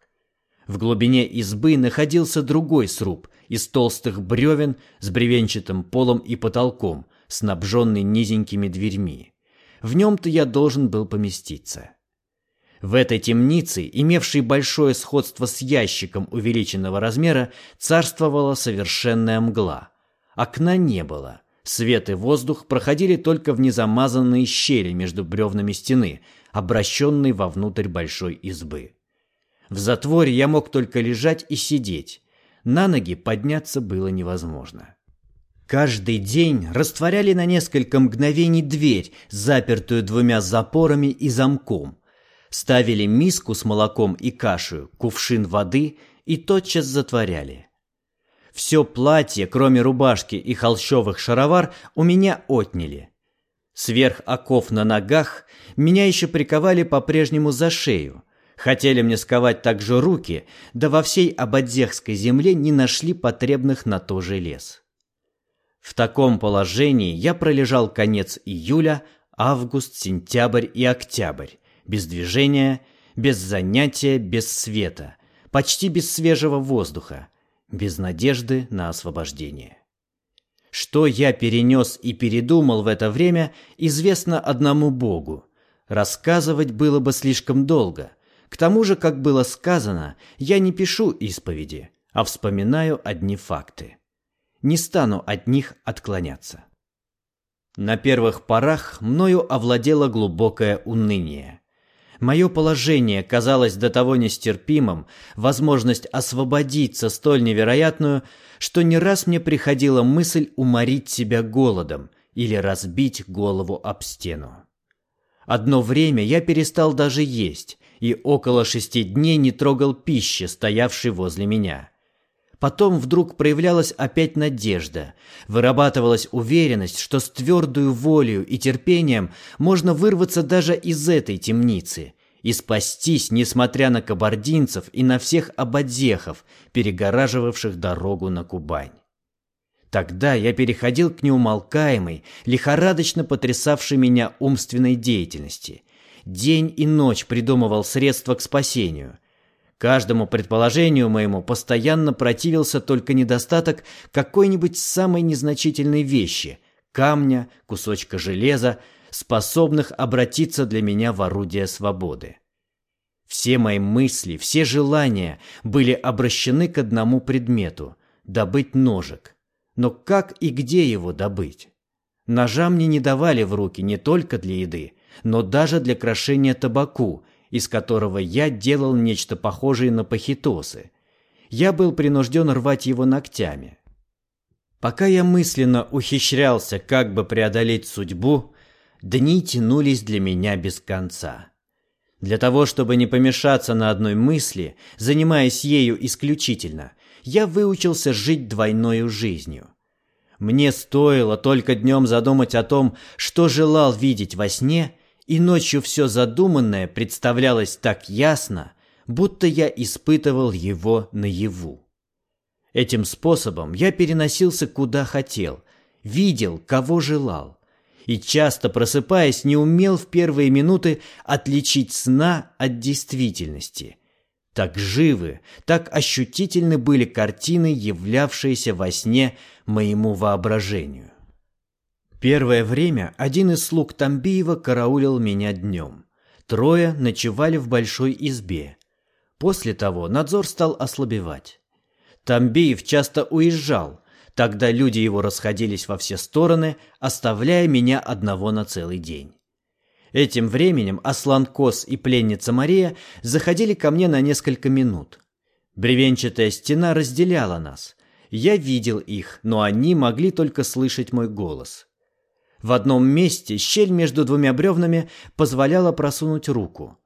В глубине избы находился другой сруб из толстых бревен с бревенчатым полом и потолком, снабженный низенькими дверьми. В нем-то я должен был поместиться. В этой темнице, имевшей большое сходство с ящиком увеличенного размера, царствовала совершенная мгла. Окна не было. Свет и воздух проходили только в незамазанные щели между бревнами стены, обращенной вовнутрь большой избы. В затворе я мог только лежать и сидеть. На ноги подняться было невозможно. Каждый день растворяли на несколько мгновений дверь, запертую двумя запорами и замком. Ставили миску с молоком и кашей, кувшин воды и тотчас затворяли. Все платье, кроме рубашки и холщовых шаровар, у меня отняли. Сверх оков на ногах меня еще приковали по-прежнему за шею. Хотели мне сковать также руки, да во всей Абадзехской земле не нашли потребных на то желез. В таком положении я пролежал конец июля, август, сентябрь и октябрь, без движения, без занятия, без света, почти без свежего воздуха, без надежды на освобождение. Что я перенес и передумал в это время, известно одному Богу. Рассказывать было бы слишком долго. К тому же, как было сказано, я не пишу исповеди, а вспоминаю одни факты не стану от них отклоняться. На первых порах мною овладело глубокое уныние. Мое положение казалось до того нестерпимым, возможность освободиться столь невероятную, что не раз мне приходила мысль уморить себя голодом или разбить голову об стену. Одно время я перестал даже есть и около шести дней не трогал пищи, стоявшей возле меня. Потом вдруг проявлялась опять надежда, вырабатывалась уверенность, что с твердую волею и терпением можно вырваться даже из этой темницы и спастись, несмотря на кабардинцев и на всех ободзехов, перегораживавших дорогу на Кубань. Тогда я переходил к неумолкаемой, лихорадочно потрясавшей меня умственной деятельности. День и ночь придумывал средства к спасению – Каждому предположению моему постоянно противился только недостаток какой-нибудь самой незначительной вещи – камня, кусочка железа, способных обратиться для меня в орудие свободы. Все мои мысли, все желания были обращены к одному предмету – добыть ножик. Но как и где его добыть? Ножа мне не давали в руки не только для еды, но даже для крошения табаку – из которого я делал нечто похожее на пахитосы. Я был принужден рвать его ногтями. Пока я мысленно ухищрялся, как бы преодолеть судьбу, дни тянулись для меня без конца. Для того, чтобы не помешаться на одной мысли, занимаясь ею исключительно, я выучился жить двойной жизнью. Мне стоило только днем задумать о том, что желал видеть во сне, и ночью все задуманное представлялось так ясно, будто я испытывал его наяву. Этим способом я переносился куда хотел, видел, кого желал и часто просыпаясь не умел в первые минуты отличить сна от действительности. Так живы, так ощутительны были картины, являвшиеся во сне моему воображению. Первое время один из слуг Тамбиева караулил меня днем. Трое ночевали в большой избе. После того надзор стал ослабевать. Тамбиев часто уезжал, Тогда люди его расходились во все стороны, оставляя меня одного на целый день. Этим временем Аслан Кос и пленница Мария заходили ко мне на несколько минут. Бревенчатая стена разделяла нас. Я видел их, но они могли только слышать мой голос. В одном месте щель между двумя бревнами позволяла просунуть руку.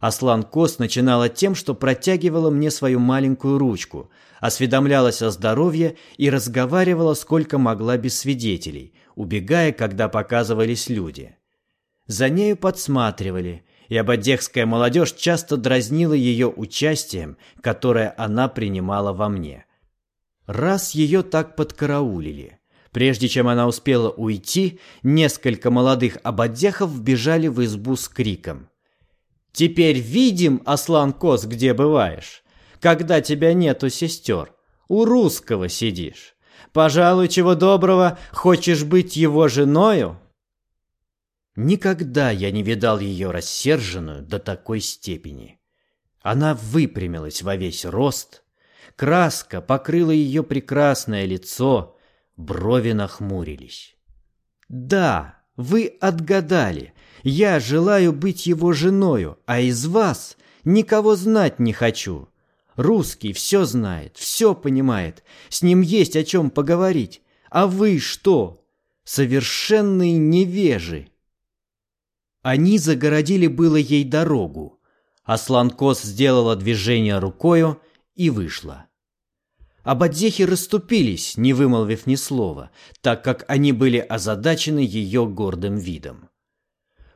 Аслан Кос начинала тем, что протягивала мне свою маленькую ручку, осведомлялась о здоровье и разговаривала сколько могла без свидетелей, убегая, когда показывались люди. За нею подсматривали, и абадехская молодежь часто дразнила ее участием, которое она принимала во мне. Раз ее так подкараулили. Прежде чем она успела уйти, несколько молодых абадехов вбежали в избу с криком. «Теперь видим, Аслан Кос, где бываешь!» когда тебя нету сестер. У русского сидишь. Пожалуй, чего доброго, хочешь быть его женою?» Никогда я не видал ее рассерженную до такой степени. Она выпрямилась во весь рост, краска покрыла ее прекрасное лицо, брови нахмурились. «Да, вы отгадали. Я желаю быть его женою, а из вас никого знать не хочу. Русский все знает, все понимает, с ним есть о чем поговорить. А вы что? Совершенные невежи. Они загородили было ей дорогу. Аслан Кос сделала движение рукою и вышла. Абадзехи расступились, не вымолвив ни слова, так как они были озадачены ее гордым видом.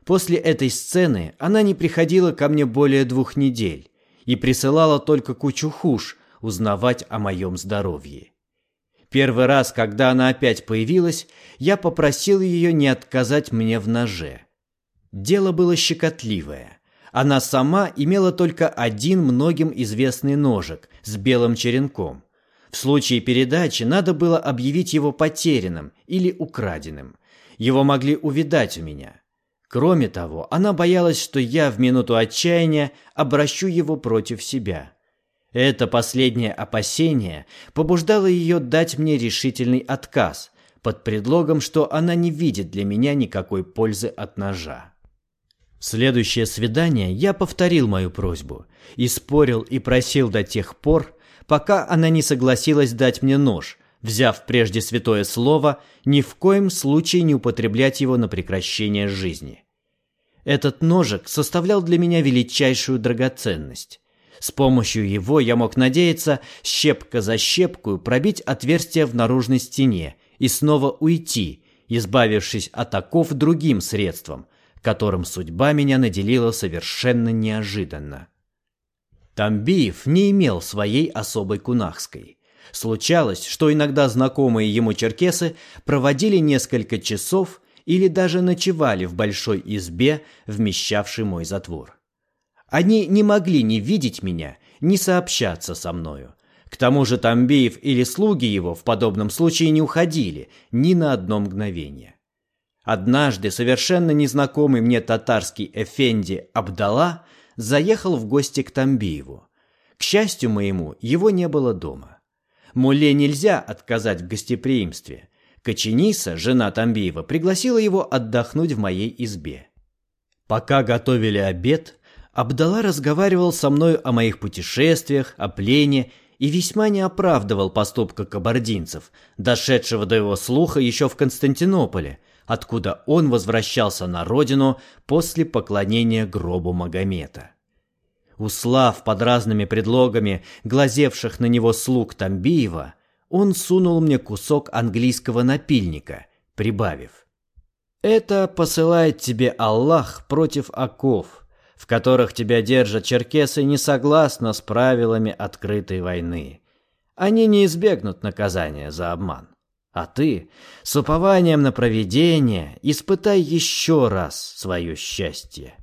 После этой сцены она не приходила ко мне более двух недель, и присылала только кучу хуш узнавать о моем здоровье. Первый раз, когда она опять появилась, я попросил ее не отказать мне в ноже. Дело было щекотливое. Она сама имела только один многим известный ножик с белым черенком. В случае передачи надо было объявить его потерянным или украденным. Его могли увидать у меня. Кроме того, она боялась, что я в минуту отчаяния обращу его против себя. Это последнее опасение побуждало ее дать мне решительный отказ под предлогом, что она не видит для меня никакой пользы от ножа. Следующее свидание я повторил мою просьбу и спорил и просил до тех пор, пока она не согласилась дать мне нож – взяв прежде святое слово, ни в коем случае не употреблять его на прекращение жизни. Этот ножик составлял для меня величайшую драгоценность. С помощью его я мог надеяться щепка за щепкую пробить отверстие в наружной стене и снова уйти, избавившись от оков другим средством, которым судьба меня наделила совершенно неожиданно. Тамбиев не имел своей особой кунахской. Случалось, что иногда знакомые ему черкесы проводили несколько часов или даже ночевали в большой избе, вмещавшей мой затвор. Они не могли ни видеть меня, ни сообщаться со мною. К тому же Тамбеев или слуги его в подобном случае не уходили ни на одно мгновение. Однажды совершенно незнакомый мне татарский эфенди Абдала заехал в гости к Тамбиеву. К счастью моему, его не было дома. Муле нельзя отказать в гостеприимстве. Кочениса, жена Тамбиева, пригласила его отдохнуть в моей избе. Пока готовили обед, Абдала разговаривал со мной о моих путешествиях, о плене и весьма не оправдывал поступка кабардинцев, дошедшего до его слуха еще в Константинополе, откуда он возвращался на родину после поклонения гробу Магомета. Услав под разными предлогами глазевших на него слуг Тамбиева, он сунул мне кусок английского напильника, прибавив. «Это посылает тебе Аллах против оков, в которых тебя держат черкесы не согласно с правилами открытой войны. Они не избегнут наказания за обман. А ты, с упованием на провидение, испытай еще раз свое счастье».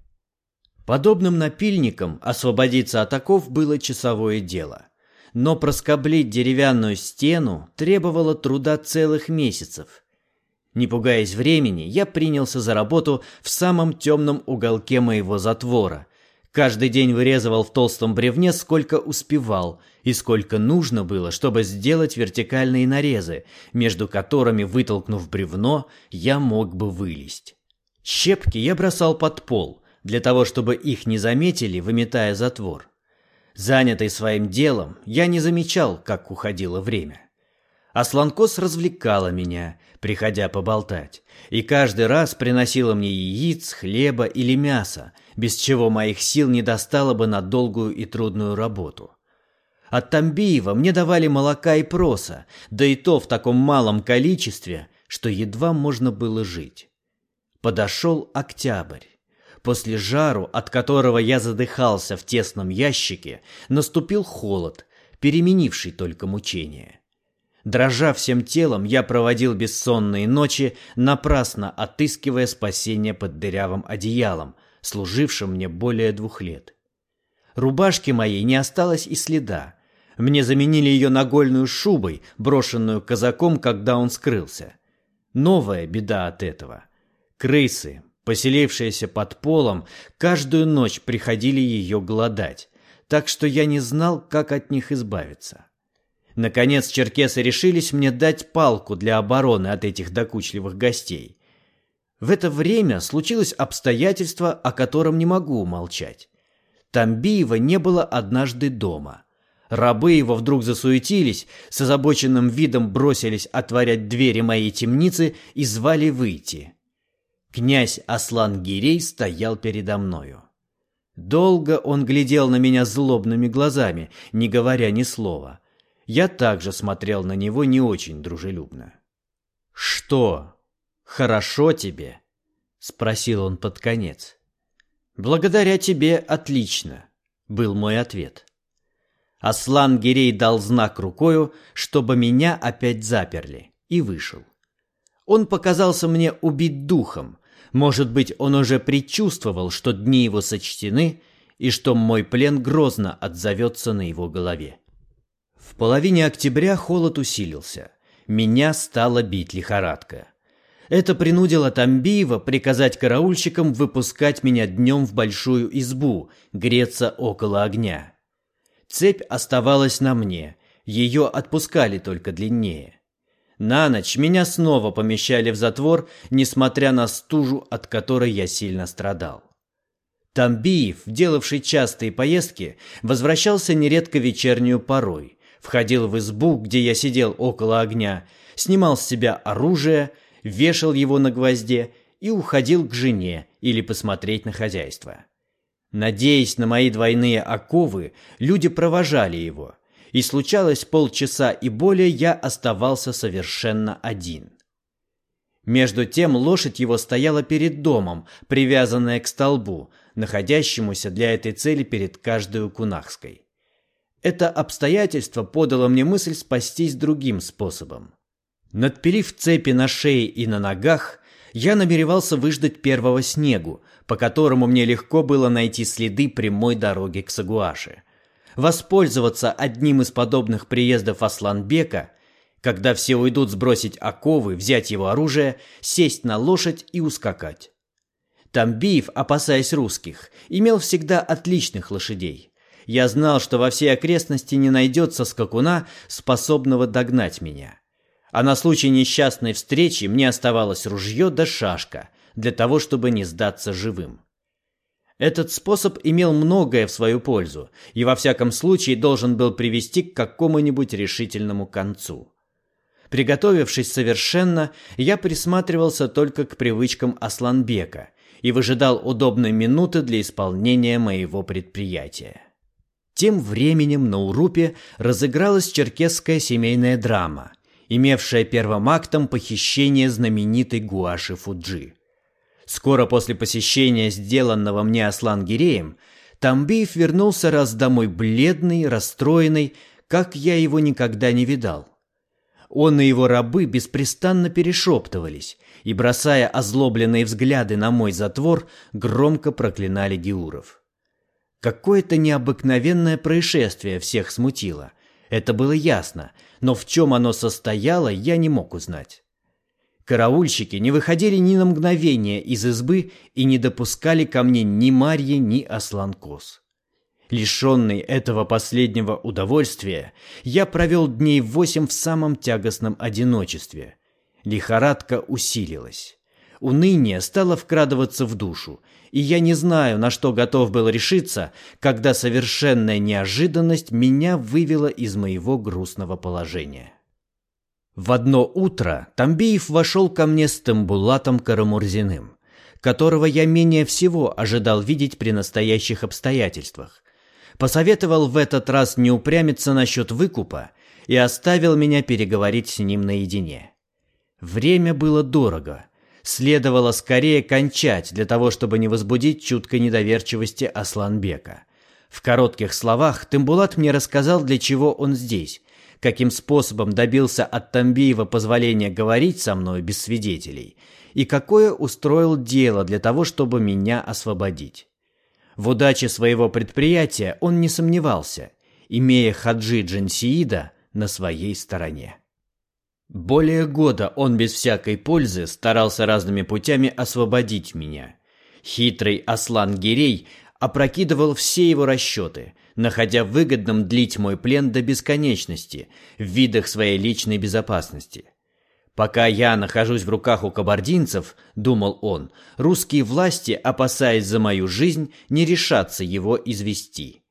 Подобным напильником освободиться от оков было часовое дело. Но проскоблить деревянную стену требовало труда целых месяцев. Не пугаясь времени, я принялся за работу в самом темном уголке моего затвора. Каждый день вырезывал в толстом бревне сколько успевал и сколько нужно было, чтобы сделать вертикальные нарезы, между которыми, вытолкнув бревно, я мог бы вылезть. Щепки я бросал под пол – для того, чтобы их не заметили, выметая затвор. Занятый своим делом, я не замечал, как уходило время. Асланкос развлекала меня, приходя поболтать, и каждый раз приносила мне яиц, хлеба или мяса, без чего моих сил не достало бы на долгую и трудную работу. От Тамбиева мне давали молока и проса, да и то в таком малом количестве, что едва можно было жить. Подошел октябрь. После жару, от которого я задыхался в тесном ящике, наступил холод, переменивший только мучение. Дрожа всем телом, я проводил бессонные ночи, напрасно отыскивая спасение под дырявым одеялом, служившим мне более двух лет. Рубашки моей не осталось и следа. Мне заменили ее нагольную шубой, брошенную казаком, когда он скрылся. Новая беда от этого. Крысы, Поселившиеся под полом, каждую ночь приходили ее голодать, так что я не знал, как от них избавиться. Наконец черкесы решились мне дать палку для обороны от этих докучливых гостей. В это время случилось обстоятельство, о котором не могу умолчать. Тамбиева не было однажды дома. Рабы его вдруг засуетились, с озабоченным видом бросились отворять двери моей темницы и звали выйти. Князь Аслан-Гирей стоял передо мною. Долго он глядел на меня злобными глазами, не говоря ни слова. Я также смотрел на него не очень дружелюбно. «Что? Хорошо тебе?» — спросил он под конец. «Благодаря тебе отлично», — был мой ответ. Аслан Гирей дал знак рукою, чтобы меня опять заперли, и вышел. Он показался мне убить духом, может быть, он уже предчувствовал, что дни его сочтены, и что мой плен грозно отзовется на его голове. В половине октября холод усилился. Меня стала бить лихорадка. Это принудило Тамбиева приказать караульщикам выпускать меня днем в большую избу, греться около огня. Цепь оставалась на мне, ее отпускали только длиннее. На ночь меня снова помещали в затвор, несмотря на стужу, от которой я сильно страдал. Тамбиев, делавший частые поездки, возвращался нередко вечернюю порой, входил в избу, где я сидел около огня, снимал с себя оружие, вешал его на гвозде и уходил к жене или посмотреть на хозяйство. Надеясь на мои двойные оковы, люди провожали его – и случалось полчаса и более я оставался совершенно один. Между тем лошадь его стояла перед домом, привязанная к столбу, находящемуся для этой цели перед каждой кунахской. Это обстоятельство подало мне мысль спастись другим способом. Надпилив цепи на шее и на ногах, я намеревался выждать первого снегу, по которому мне легко было найти следы прямой дороги к Сагуаше воспользоваться одним из подобных приездов Асланбека, когда все уйдут сбросить оковы, взять его оружие, сесть на лошадь и ускакать. Тамбиев, опасаясь русских, имел всегда отличных лошадей. Я знал, что во всей окрестности не найдется скакуна, способного догнать меня. А на случай несчастной встречи мне оставалось ружье да шашка для того, чтобы не сдаться живым. Этот способ имел многое в свою пользу и во всяком случае должен был привести к какому-нибудь решительному концу. Приготовившись совершенно, я присматривался только к привычкам Асланбека и выжидал удобной минуты для исполнения моего предприятия. Тем временем на Урупе разыгралась черкесская семейная драма, имевшая первым актом похищение знаменитой Гуаши Фуджи. Скоро после посещения сделанного мне Аслан Гиреем, Тамбиев вернулся раз домой бледный, расстроенный, как я его никогда не видал. Он и его рабы беспрестанно перешептывались и, бросая озлобленные взгляды на мой затвор, громко проклинали Геуров. Какое-то необыкновенное происшествие всех смутило. Это было ясно, но в чем оно состояло, я не мог узнать. Караульщики не выходили ни на мгновение из избы и не допускали ко мне ни Марьи, ни Асланкос. Лишенный этого последнего удовольствия, я провел дней восемь в самом тягостном одиночестве. Лихорадка усилилась. Уныние стало вкрадываться в душу, и я не знаю, на что готов был решиться, когда совершенная неожиданность меня вывела из моего грустного положения. В одно утро Тамбиев вошел ко мне с Тамбулатом Карамурзиным, которого я менее всего ожидал видеть при настоящих обстоятельствах. Посоветовал в этот раз не упрямиться насчет выкупа и оставил меня переговорить с ним наедине. Время было дорого. Следовало скорее кончать для того, чтобы не возбудить чуткой недоверчивости Асланбека. В коротких словах Тымбулат мне рассказал, для чего он здесь, каким способом добился от Тамбиева позволения говорить со мной без свидетелей и какое устроил дело для того, чтобы меня освободить. В удаче своего предприятия он не сомневался, имея Хаджи Джансиида на своей стороне. Более года он без всякой пользы старался разными путями освободить меня. Хитрый Аслан Гирей опрокидывал все его расчеты, находя выгодным длить мой плен до бесконечности в видах своей личной безопасности. Пока я нахожусь в руках у кабардинцев, думал он, русские власти, опасаясь за мою жизнь, не решатся его извести.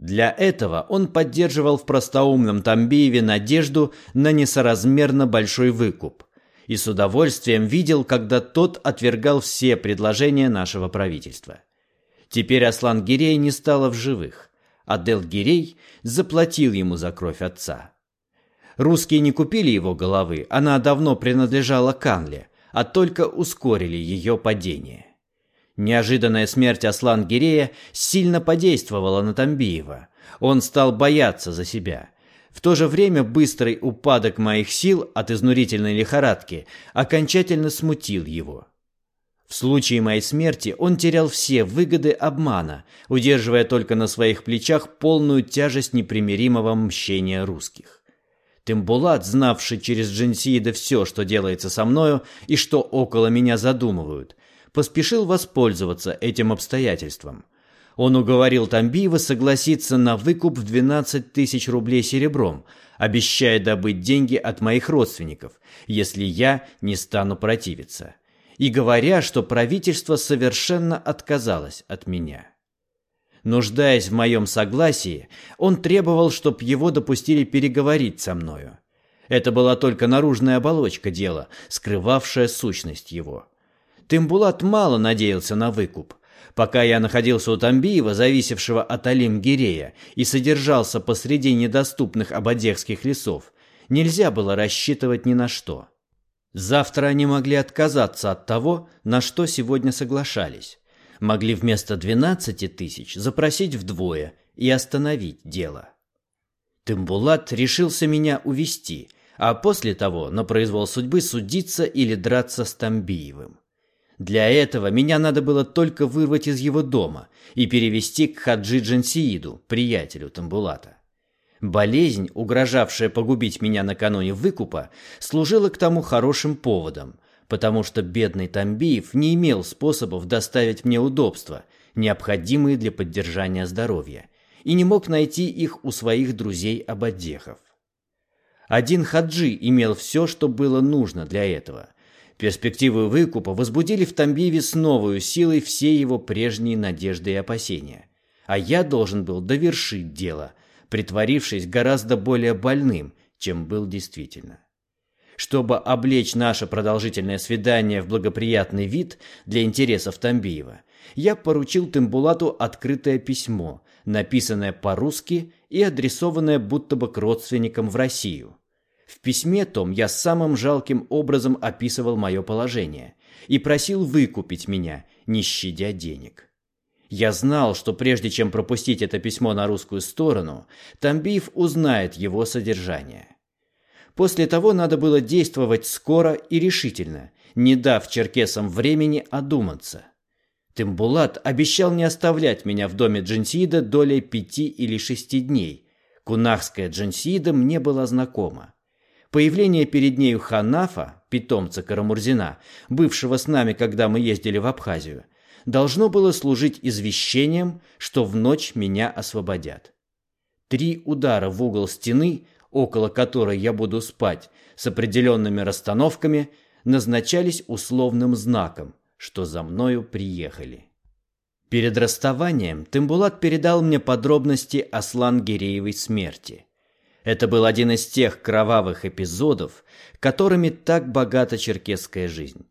Для этого он поддерживал в простоумном Тамбиеве надежду на несоразмерно большой выкуп и с удовольствием видел, когда тот отвергал все предложения нашего правительства. Теперь Аслан Гирей не стало в живых, а Дел Гирей заплатил ему за кровь отца. Русские не купили его головы, она давно принадлежала Канле, а только ускорили ее падение. Неожиданная смерть Аслан Гирея сильно подействовала на Тамбиева. Он стал бояться за себя. В то же время быстрый упадок моих сил от изнурительной лихорадки окончательно смутил его. В случае моей смерти он терял все выгоды обмана, удерживая только на своих плечах полную тяжесть непримиримого мщения русских. Тымбулат, знавший через Джинсиида все, что делается со мною и что около меня задумывают, поспешил воспользоваться этим обстоятельством. Он уговорил Тамбиева согласиться на выкуп в 12 тысяч рублей серебром, обещая добыть деньги от моих родственников, если я не стану противиться и говоря, что правительство совершенно отказалось от меня. Нуждаясь в моем согласии, он требовал, чтобы его допустили переговорить со мною. Это была только наружная оболочка дела, скрывавшая сущность его. Тымбулат мало надеялся на выкуп. Пока я находился у Тамбиева, зависевшего от Алим-Гирея, и содержался посреди недоступных абадехских лесов, нельзя было рассчитывать ни на что. Завтра они могли отказаться от того, на что сегодня соглашались. Могли вместо 12 тысяч запросить вдвое и остановить дело. Тымбулат решился меня увести, а после того на произвол судьбы судиться или драться с Тамбиевым. Для этого меня надо было только вырвать из его дома и перевести к Хаджи Джансииду, приятелю Тамбулата. Болезнь, угрожавшая погубить меня накануне выкупа, служила к тому хорошим поводом, потому что бедный Тамбиев не имел способов доставить мне удобства, необходимые для поддержания здоровья, и не мог найти их у своих друзей-абадехов. Один Хаджи имел все, что было нужно для этого. Перспективы выкупа возбудили в Тамбиеве с новой силой все его прежние надежды и опасения. А я должен был довершить дело – притворившись гораздо более больным, чем был действительно. Чтобы облечь наше продолжительное свидание в благоприятный вид для интересов Тамбиева, я поручил Тембулату открытое письмо, написанное по-русски и адресованное будто бы к родственникам в Россию. В письме том я самым жалким образом описывал мое положение и просил выкупить меня, не щадя денег. Я знал, что прежде чем пропустить это письмо на русскую сторону, Тамбиев узнает его содержание. После того надо было действовать скоро и решительно, не дав черкесам времени одуматься. Тымбулат обещал не оставлять меня в доме Джинсида долей пяти или шести дней. Кунахская Джинсида мне была знакома. Появление перед нею Ханафа, питомца Карамурзина, бывшего с нами, когда мы ездили в Абхазию, должно было служить извещением, что в ночь меня освободят. Три удара в угол стены, около которой я буду спать, с определенными расстановками, назначались условным знаком, что за мною приехали. Перед расставанием Тымбулат передал мне подробности Аслан Гиреевой смерти. Это был один из тех кровавых эпизодов, которыми так богата черкесская жизнь.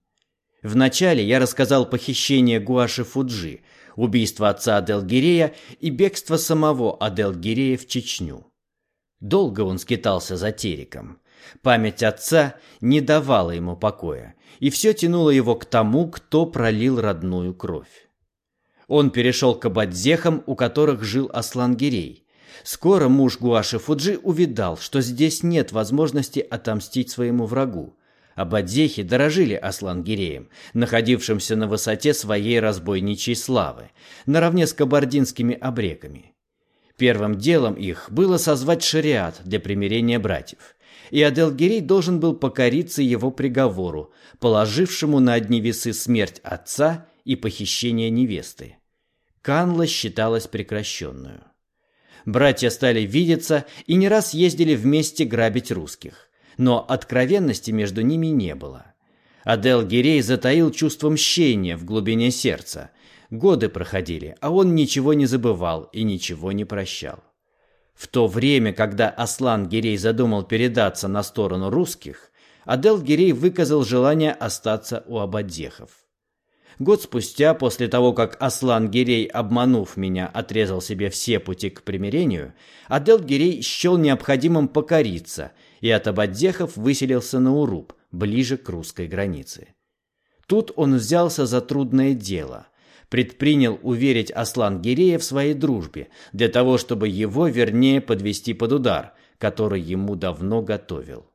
Вначале я рассказал похищение Гуаши Фуджи, убийство отца Аделгирея и бегство самого Аделгирея в Чечню. Долго он скитался за Териком. Память отца не давала ему покоя, и все тянуло его к тому, кто пролил родную кровь. Он перешел к абадзехам, у которых жил Аслангирей. Скоро муж Гуаши Фуджи увидал, что здесь нет возможности отомстить своему врагу, Абадзехи дорожили Аслангиреем, находившимся на высоте своей разбойничьей славы, наравне с кабардинскими обреками. Первым делом их было созвать шариат для примирения братьев, и Аделгирей должен был покориться его приговору, положившему на одни весы смерть отца и похищение невесты. Канла считалась прекращенную. Братья стали видеться и не раз ездили вместе грабить русских но откровенности между ними не было. Адел Гирей затаил чувство мщения в глубине сердца. Годы проходили, а он ничего не забывал и ничего не прощал. В то время, когда Аслан Гирей задумал передаться на сторону русских, Адел Гирей выказал желание остаться у абадзехов. Год спустя, после того, как Аслан Гирей, обманув меня, отрезал себе все пути к примирению, Адел Гирей счел необходимым покориться – и от Абаддехов выселился на Уруб, ближе к русской границе. Тут он взялся за трудное дело. Предпринял уверить Аслан Гирея в своей дружбе, для того, чтобы его вернее подвести под удар, который ему давно готовил.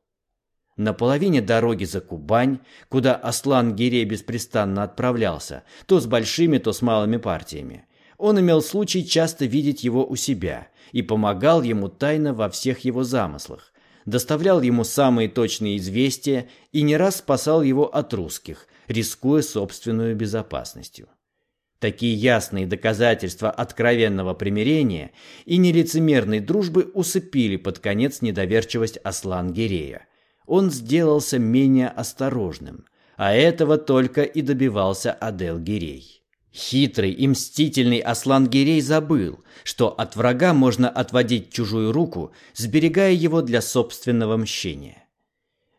На половине дороги за Кубань, куда Аслан Гирей беспрестанно отправлялся, то с большими, то с малыми партиями, он имел случай часто видеть его у себя и помогал ему тайно во всех его замыслах, доставлял ему самые точные известия и не раз спасал его от русских, рискуя собственную безопасностью. Такие ясные доказательства откровенного примирения и нелицемерной дружбы усыпили под конец недоверчивость Аслан Гирея. Он сделался менее осторожным, а этого только и добивался Адел Гирей. Хитрый и мстительный Аслан Гирей забыл, что от врага можно отводить чужую руку, сберегая его для собственного мщения.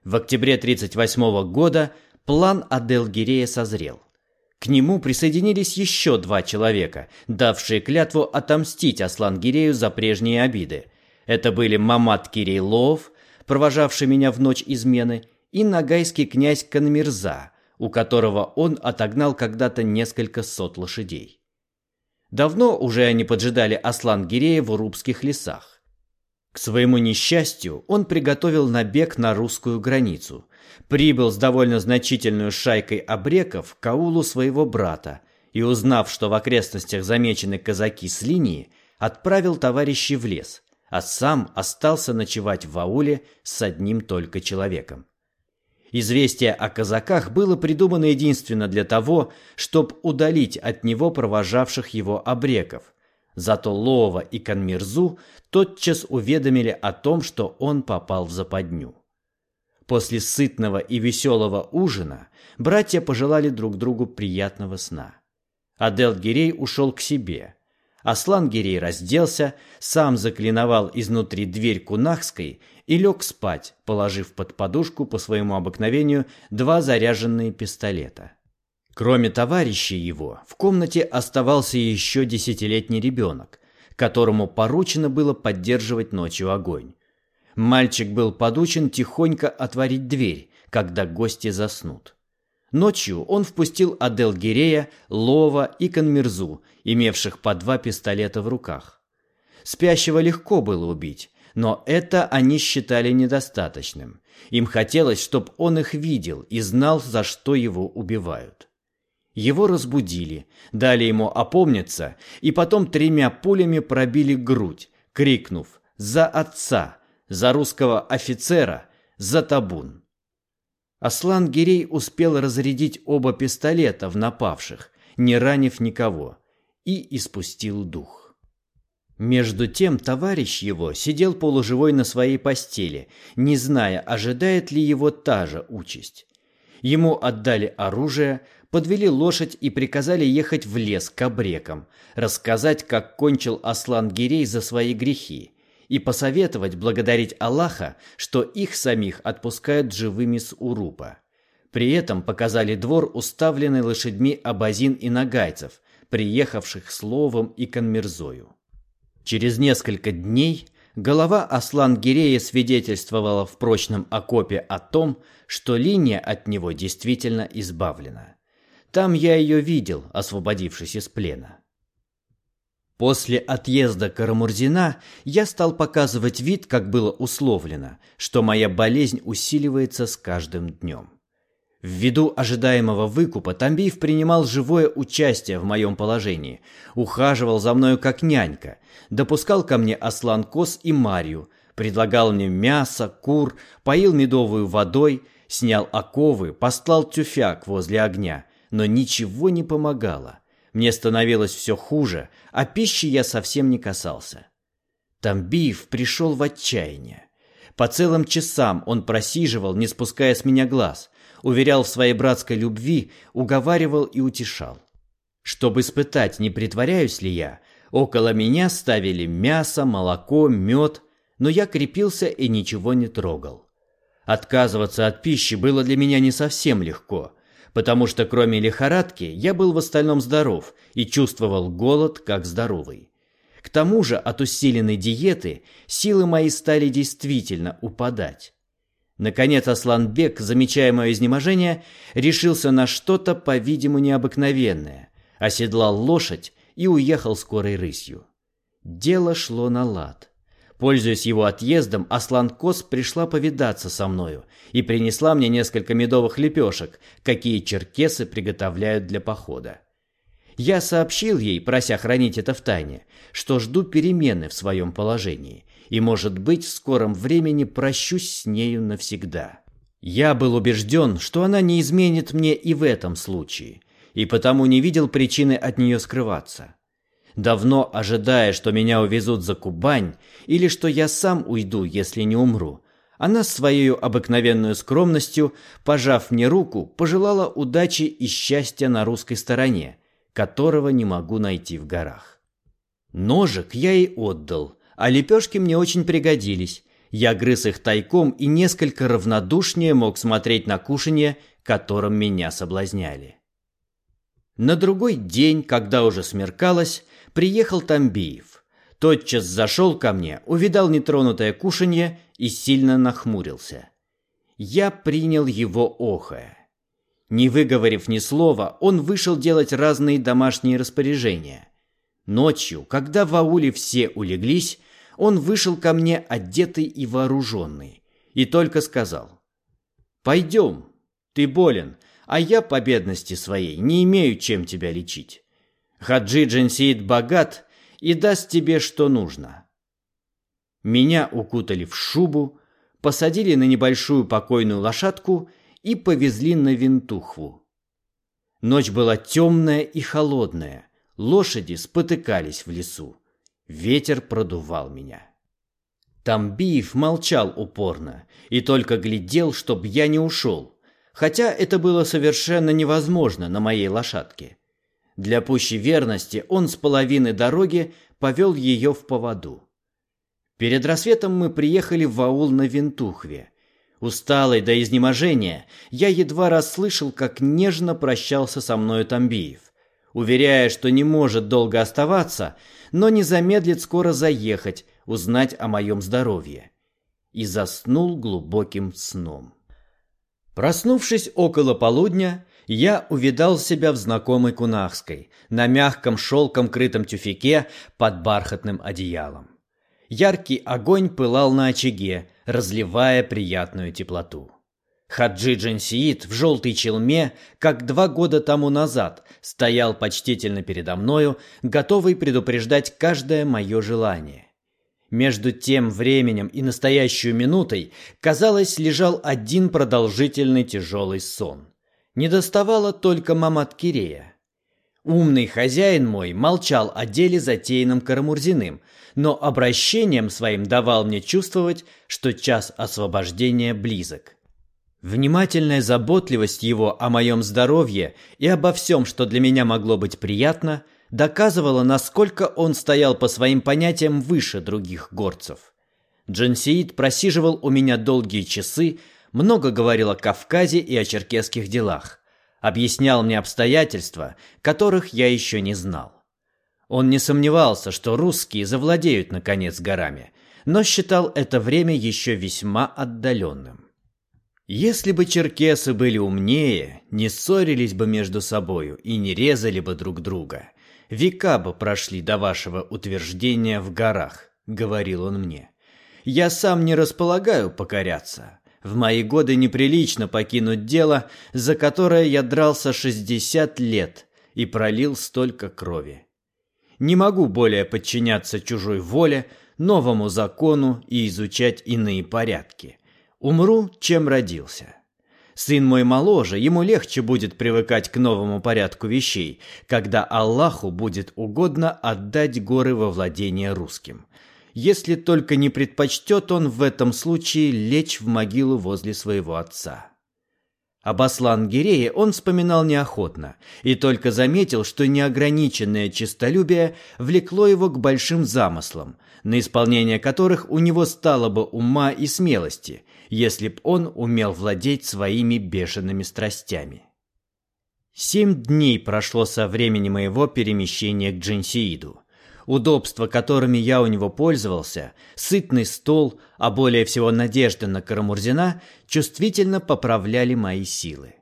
В октябре 1938 года план Адел Гирея созрел. К нему присоединились еще два человека, давшие клятву отомстить Аслан Гирею за прежние обиды. Это были Мамат Кирейлов, провожавший меня в ночь измены, и нагайский князь Канмирза – у которого он отогнал когда-то несколько сот лошадей. Давно уже они поджидали Аслан Гирея в Урубских лесах. К своему несчастью, он приготовил набег на русскую границу, прибыл с довольно значительной шайкой обреков к аулу своего брата и, узнав, что в окрестностях замечены казаки с линии, отправил товарищей в лес, а сам остался ночевать в ауле с одним только человеком. Известие о казаках было придумано единственно для того, чтобы удалить от него провожавших его обреков. Зато Лова и Канмирзу тотчас уведомили о том, что он попал в западню. После сытного и веселого ужина братья пожелали друг другу приятного сна. Адел Гирей ушел к себе, Аслан Гирей разделся, сам заклиновал изнутри дверь кунахской и лег спать, положив под подушку по своему обыкновению два заряженные пистолета. Кроме товарищей его, в комнате оставался еще десятилетний ребенок, которому поручено было поддерживать ночью огонь. Мальчик был подучен тихонько отворить дверь, когда гости заснут. Ночью он впустил Адел Гирея, Лова и Конмерзу, имевших по два пистолета в руках. Спящего легко было убить, но это они считали недостаточным. Им хотелось, чтобы он их видел и знал, за что его убивают. Его разбудили, дали ему опомниться и потом тремя пулями пробили грудь, крикнув «За отца!», «За русского офицера!», «За табун!». Аслан Гирей успел разрядить оба пистолета в напавших, не ранив никого, и испустил дух. Между тем товарищ его сидел полуживой на своей постели, не зная, ожидает ли его та же участь. Ему отдали оружие, подвели лошадь и приказали ехать в лес к обрекам, рассказать, как кончил Аслан Гирей за свои грехи, и посоветовать благодарить Аллаха, что их самих отпускают живыми с Урупа. При этом показали двор, уставленный лошадьми абазин и нагайцев, приехавших с Ловом и Конмерзою. Через несколько дней голова Аслан Гирея свидетельствовала в прочном окопе о том, что линия от него действительно избавлена. Там я ее видел, освободившись из плена. После отъезда Карамурзина я стал показывать вид, как было условлено, что моя болезнь усиливается с каждым днем. Ввиду ожидаемого выкупа Тамбиев принимал живое участие в моем положении, ухаживал за мною как нянька, допускал ко мне Аслан Кос и Марию, предлагал мне мясо, кур, поил медовую водой, снял оковы, постлал тюфяк возле огня, но ничего не помогало. Мне становилось все хуже, а пищи я совсем не касался. Тамбиев пришел в отчаяние. По целым часам он просиживал, не спуская с меня глаз, уверял в своей братской любви, уговаривал и утешал. Чтобы испытать, не притворяюсь ли я, около меня ставили мясо, молоко, мед, но я крепился и ничего не трогал. Отказываться от пищи было для меня не совсем легко, потому что кроме лихорадки я был в остальном здоров и чувствовал голод как здоровый. К тому же от усиленной диеты силы мои стали действительно упадать. Наконец Асланбек, замечая мое изнеможение, решился на что-то, по-видимому, необыкновенное, оседлал лошадь и уехал скорой рысью. Дело шло на лад. Пользуясь его отъездом, Аслан Кос пришла повидаться со мною и принесла мне несколько медовых лепешек, какие черкесы приготовляют для похода. Я сообщил ей, прося хранить это в тайне, что жду перемены в своем положении и, может быть, в скором времени прощусь с нею навсегда. Я был убежден, что она не изменит мне и в этом случае, и потому не видел причины от нее скрываться давно ожидая, что меня увезут за Кубань или что я сам уйду, если не умру. Она с своей обыкновенной скромностью, пожав мне руку, пожелала удачи и счастья на русской стороне, которого не могу найти в горах. Ножик я ей отдал, а лепешки мне очень пригодились. Я грыз их тайком и несколько равнодушнее мог смотреть на кушанье, которым меня соблазняли. На другой день, когда уже смеркалось, приехал Тамбиев. Тотчас зашел ко мне, увидал нетронутое кушанье и сильно нахмурился. Я принял его охая. Не выговорив ни слова, он вышел делать разные домашние распоряжения. Ночью, когда в ауле все улеглись, он вышел ко мне одетый и вооруженный, и только сказал «Пойдем, ты болен, а я по бедности своей не имею чем тебя лечить. Хаджи Джансиид богат и даст тебе, что нужно. Меня укутали в шубу, посадили на небольшую покойную лошадку и повезли на Винтухву. Ночь была темная и холодная, лошади спотыкались в лесу. Ветер продувал меня. Тамбиев молчал упорно и только глядел, чтоб я не ушел, хотя это было совершенно невозможно на моей лошадке. Для пущей верности он с половины дороги повел ее в поводу. Перед рассветом мы приехали в аул на Винтухве. Усталый до изнеможения, я едва расслышал, как нежно прощался со мною Тамбиев, уверяя, что не может долго оставаться, но не замедлит скоро заехать, узнать о моем здоровье. И заснул глубоким сном. Проснувшись около полудня, я увидал себя в знакомой Кунахской, на мягком шелком крытом тюфяке под бархатным одеялом. Яркий огонь пылал на очаге, разливая приятную теплоту. Хаджи Джансиит в желтой челме, как два года тому назад, стоял почтительно передо мною, готовый предупреждать каждое мое желание. Между тем временем и настоящую минутой, казалось, лежал один продолжительный тяжелый сон. Не доставало только Мамат Кирея. Умный хозяин мой молчал о деле затеянном Карамурзиным, но обращением своим давал мне чувствовать, что час освобождения близок. Внимательная заботливость его о моем здоровье и обо всем, что для меня могло быть приятно, доказывала, насколько он стоял по своим понятиям выше других горцев. Джансиид просиживал у меня долгие часы, много говорил о Кавказе и о черкесских делах, объяснял мне обстоятельства, которых я еще не знал. Он не сомневался, что русские завладеют, наконец, горами, но считал это время еще весьма отдаленным. Если бы черкесы были умнее, не ссорились бы между собою и не резали бы друг друга, века бы прошли до вашего утверждения в горах, говорил он мне. Я сам не располагаю покоряться. В мои годы неприлично покинуть дело, за которое я дрался шестьдесят лет и пролил столько крови. Не могу более подчиняться чужой воле, новому закону и изучать иные порядки. Умру, чем родился. Сын мой моложе, ему легче будет привыкать к новому порядку вещей, когда Аллаху будет угодно отдать горы во владение русским. Если только не предпочтет он в этом случае лечь в могилу возле своего отца. Об Аслан-Гирее он вспоминал неохотно и только заметил, что неограниченное честолюбие влекло его к большим замыслам, на исполнение которых у него стало бы ума и смелости, если б он умел владеть своими бешеными страстями. Семь дней прошло со времени моего перемещения к Джинсииду удобства, которыми я у него пользовался, сытный стол, а более всего надежда на Карамурзина, чувствительно поправляли мои силы.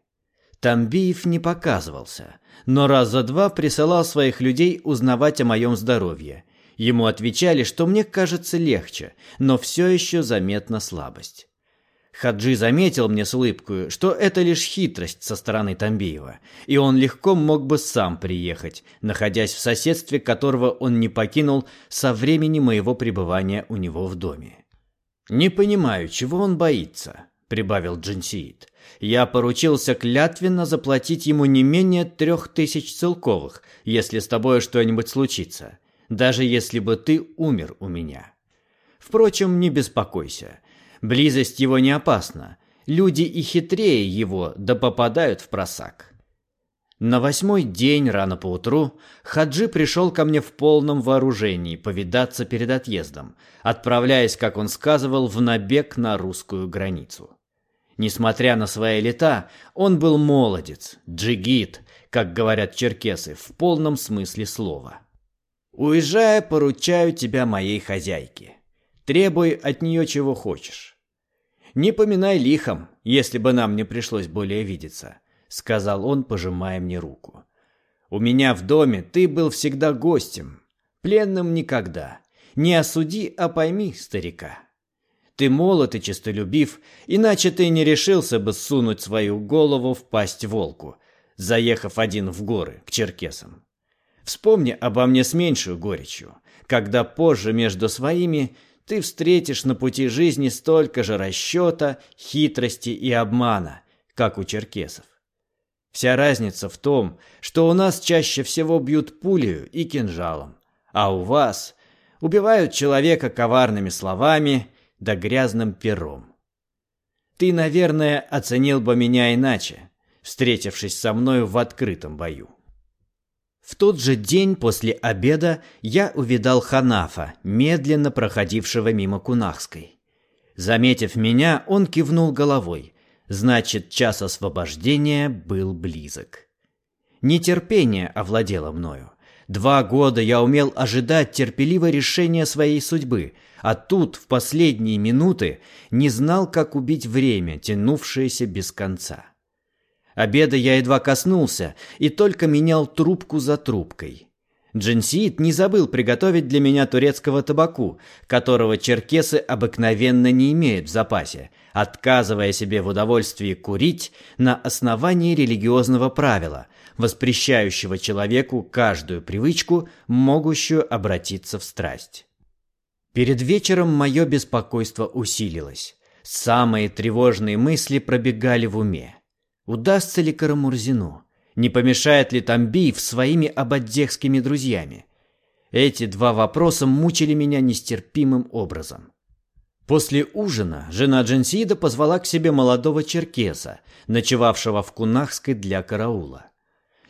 Тамбиев не показывался, но раз за два присылал своих людей узнавать о моем здоровье. Ему отвечали, что мне кажется легче, но все еще заметна слабость. Хаджи заметил мне с улыбкой, что это лишь хитрость со стороны Тамбиева, и он легко мог бы сам приехать, находясь в соседстве которого он не покинул со времени моего пребывания у него в доме. «Не понимаю, чего он боится», — прибавил Джинсиит. «Я поручился клятвенно заплатить ему не менее трех тысяч целковых, если с тобой что-нибудь случится, даже если бы ты умер у меня. Впрочем, не беспокойся». Близость его не опасна. Люди и хитрее его да попадают в просак. На восьмой день рано поутру Хаджи пришел ко мне в полном вооружении повидаться перед отъездом, отправляясь, как он сказывал, в набег на русскую границу. Несмотря на свои лета, он был молодец, джигит, как говорят черкесы, в полном смысле слова. «Уезжая, поручаю тебя моей хозяйке. Требуй от нее чего хочешь. Не поминай лихом, если бы нам не пришлось более видеться, сказал он, пожимая мне руку. У меня в доме ты был всегда гостем, пленным никогда. Не осуди, а пойми, старика. Ты молод и честолюбив, иначе ты не решился бы сунуть свою голову в пасть волку, заехав один в горы к черкесам. Вспомни обо мне с меньшей горечью, когда позже между своими ты встретишь на пути жизни столько же расчета, хитрости и обмана, как у черкесов. Вся разница в том, что у нас чаще всего бьют пулею и кинжалом, а у вас убивают человека коварными словами да грязным пером. Ты, наверное, оценил бы меня иначе, встретившись со мною в открытом бою. В тот же день после обеда я увидал Ханафа, медленно проходившего мимо Кунахской. Заметив меня, он кивнул головой. Значит, час освобождения был близок. Нетерпение овладело мною. Два года я умел ожидать терпеливо решения своей судьбы, а тут, в последние минуты, не знал, как убить время, тянувшееся без конца. Обеда я едва коснулся и только менял трубку за трубкой. Джинсиит не забыл приготовить для меня турецкого табаку, которого черкесы обыкновенно не имеют в запасе, отказывая себе в удовольствии курить на основании религиозного правила, воспрещающего человеку каждую привычку, могущую обратиться в страсть. Перед вечером мое беспокойство усилилось. Самые тревожные мысли пробегали в уме. Удастся ли Карамурзину? Не помешает ли Тамбиев своими абаддехскими друзьями? Эти два вопроса мучили меня нестерпимым образом. После ужина жена Джансида позвала к себе молодого черкеса, ночевавшего в Кунахской для караула.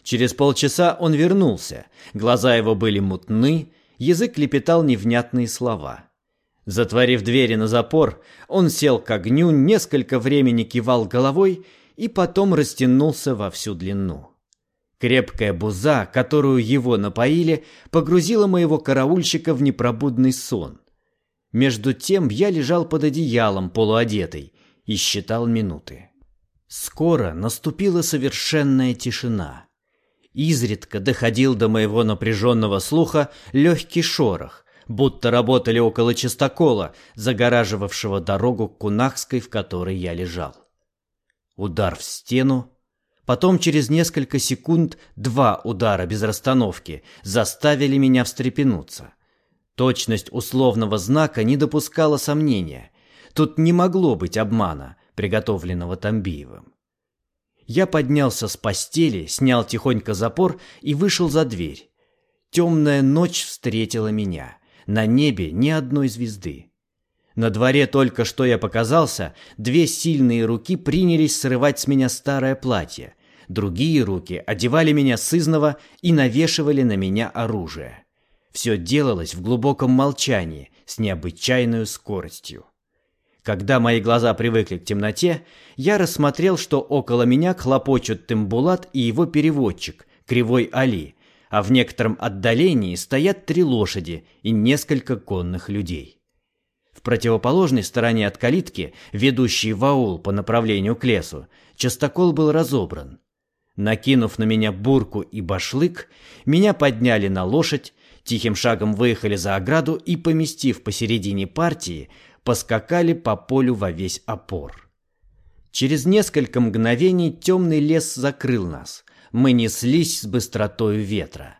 Через полчаса он вернулся, глаза его были мутны, язык лепетал невнятные слова. Затворив двери на запор, он сел к огню, несколько времени кивал головой и потом растянулся во всю длину. Крепкая буза, которую его напоили, погрузила моего караульщика в непробудный сон. Между тем я лежал под одеялом, полуодетый, и считал минуты. Скоро наступила совершенная тишина. Изредка доходил до моего напряженного слуха легкий шорох, будто работали около чистокола, загораживавшего дорогу к Кунахской, в которой я лежал удар в стену, потом через несколько секунд два удара без расстановки заставили меня встрепенуться. Точность условного знака не допускала сомнения. Тут не могло быть обмана, приготовленного Тамбиевым. Я поднялся с постели, снял тихонько запор и вышел за дверь. Темная ночь встретила меня. На небе ни одной звезды. На дворе только что я показался, две сильные руки принялись срывать с меня старое платье. Другие руки одевали меня сызново и навешивали на меня оружие. Все делалось в глубоком молчании, с необычайной скоростью. Когда мои глаза привыкли к темноте, я рассмотрел, что около меня хлопочут Тембулат и его переводчик, Кривой Али, а в некотором отдалении стоят три лошади и несколько конных людей. В противоположной стороне от калитки, ведущей в аул по направлению к лесу, частокол был разобран. Накинув на меня бурку и башлык, меня подняли на лошадь, тихим шагом выехали за ограду и, поместив посередине партии, поскакали по полю во весь опор. Через несколько мгновений темный лес закрыл нас. Мы неслись с быстротой ветра.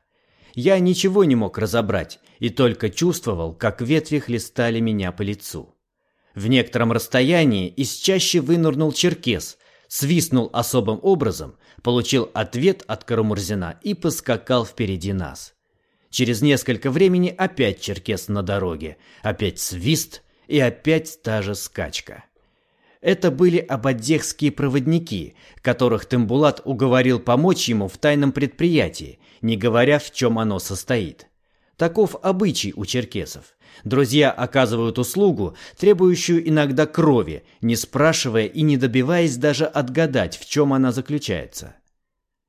Я ничего не мог разобрать и только чувствовал, как ветви хлестали меня по лицу. В некотором расстоянии из чаще вынырнул черкес, свистнул особым образом, получил ответ от Карамурзина и поскакал впереди нас. Через несколько времени опять черкес на дороге, опять свист и опять та же скачка. Это были абаддехские проводники, которых Тембулат уговорил помочь ему в тайном предприятии, не говоря, в чем оно состоит. Таков обычай у черкесов. Друзья оказывают услугу, требующую иногда крови, не спрашивая и не добиваясь даже отгадать, в чем она заключается.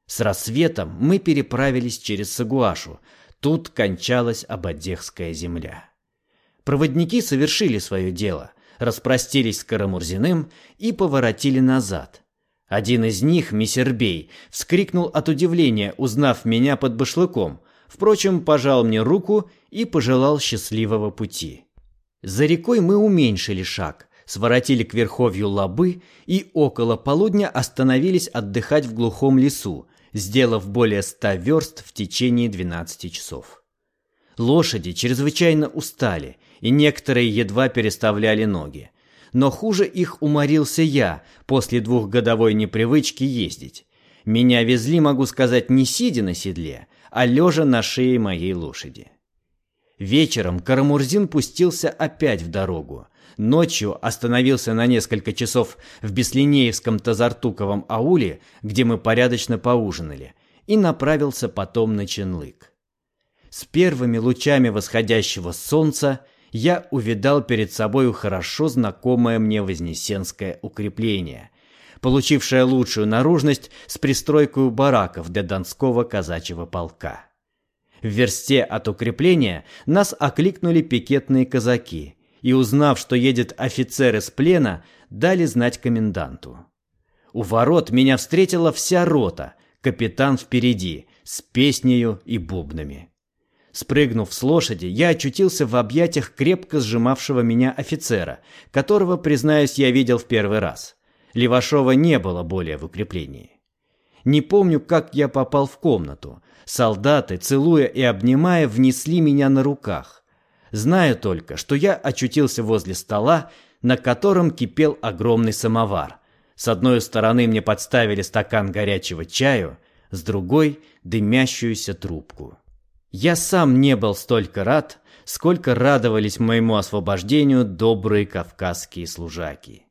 С рассветом мы переправились через Сагуашу. Тут кончалась Абадехская земля. Проводники совершили свое дело, распростились с Карамурзиным и поворотили назад. Один из них, Мессербей, вскрикнул от удивления, узнав меня под башлыком, впрочем, пожал мне руку и пожелал счастливого пути. За рекой мы уменьшили шаг, своротили к верховью лабы и около полудня остановились отдыхать в глухом лесу, сделав более ста верст в течение 12 часов. Лошади чрезвычайно устали, и некоторые едва переставляли ноги. Но хуже их уморился я после двухгодовой непривычки ездить. Меня везли, могу сказать, не сидя на седле, а лежа на шее моей лошади. Вечером Карамурзин пустился опять в дорогу. Ночью остановился на несколько часов в Беслинеевском Тазартуковом ауле, где мы порядочно поужинали. и направился потом на Ченлык. С первыми лучами восходящего солнца я увидал перед собою хорошо знакомое мне Вознесенское укрепление, получившее лучшую наружность с пристройкой бараков для Донского казачьего полка. В версте от укрепления нас окликнули пикетные казаки и, узнав, что едет офицер из плена, дали знать коменданту. У ворот меня встретила вся рота, капитан впереди, с песнею и бубнами. Спрыгнув с лошади, я очутился в объятиях крепко сжимавшего меня офицера, которого, признаюсь, я видел в первый раз. Левашова не было более в укреплении. Не помню, как я попал в комнату. Солдаты, целуя и обнимая, внесли меня на руках. Знаю только, что я очутился возле стола, на котором кипел огромный самовар. С одной стороны мне подставили стакан горячего чаю, с другой – дымящуюся трубку. Я сам не был столько рад, сколько радовались моему освобождению добрые кавказские служаки.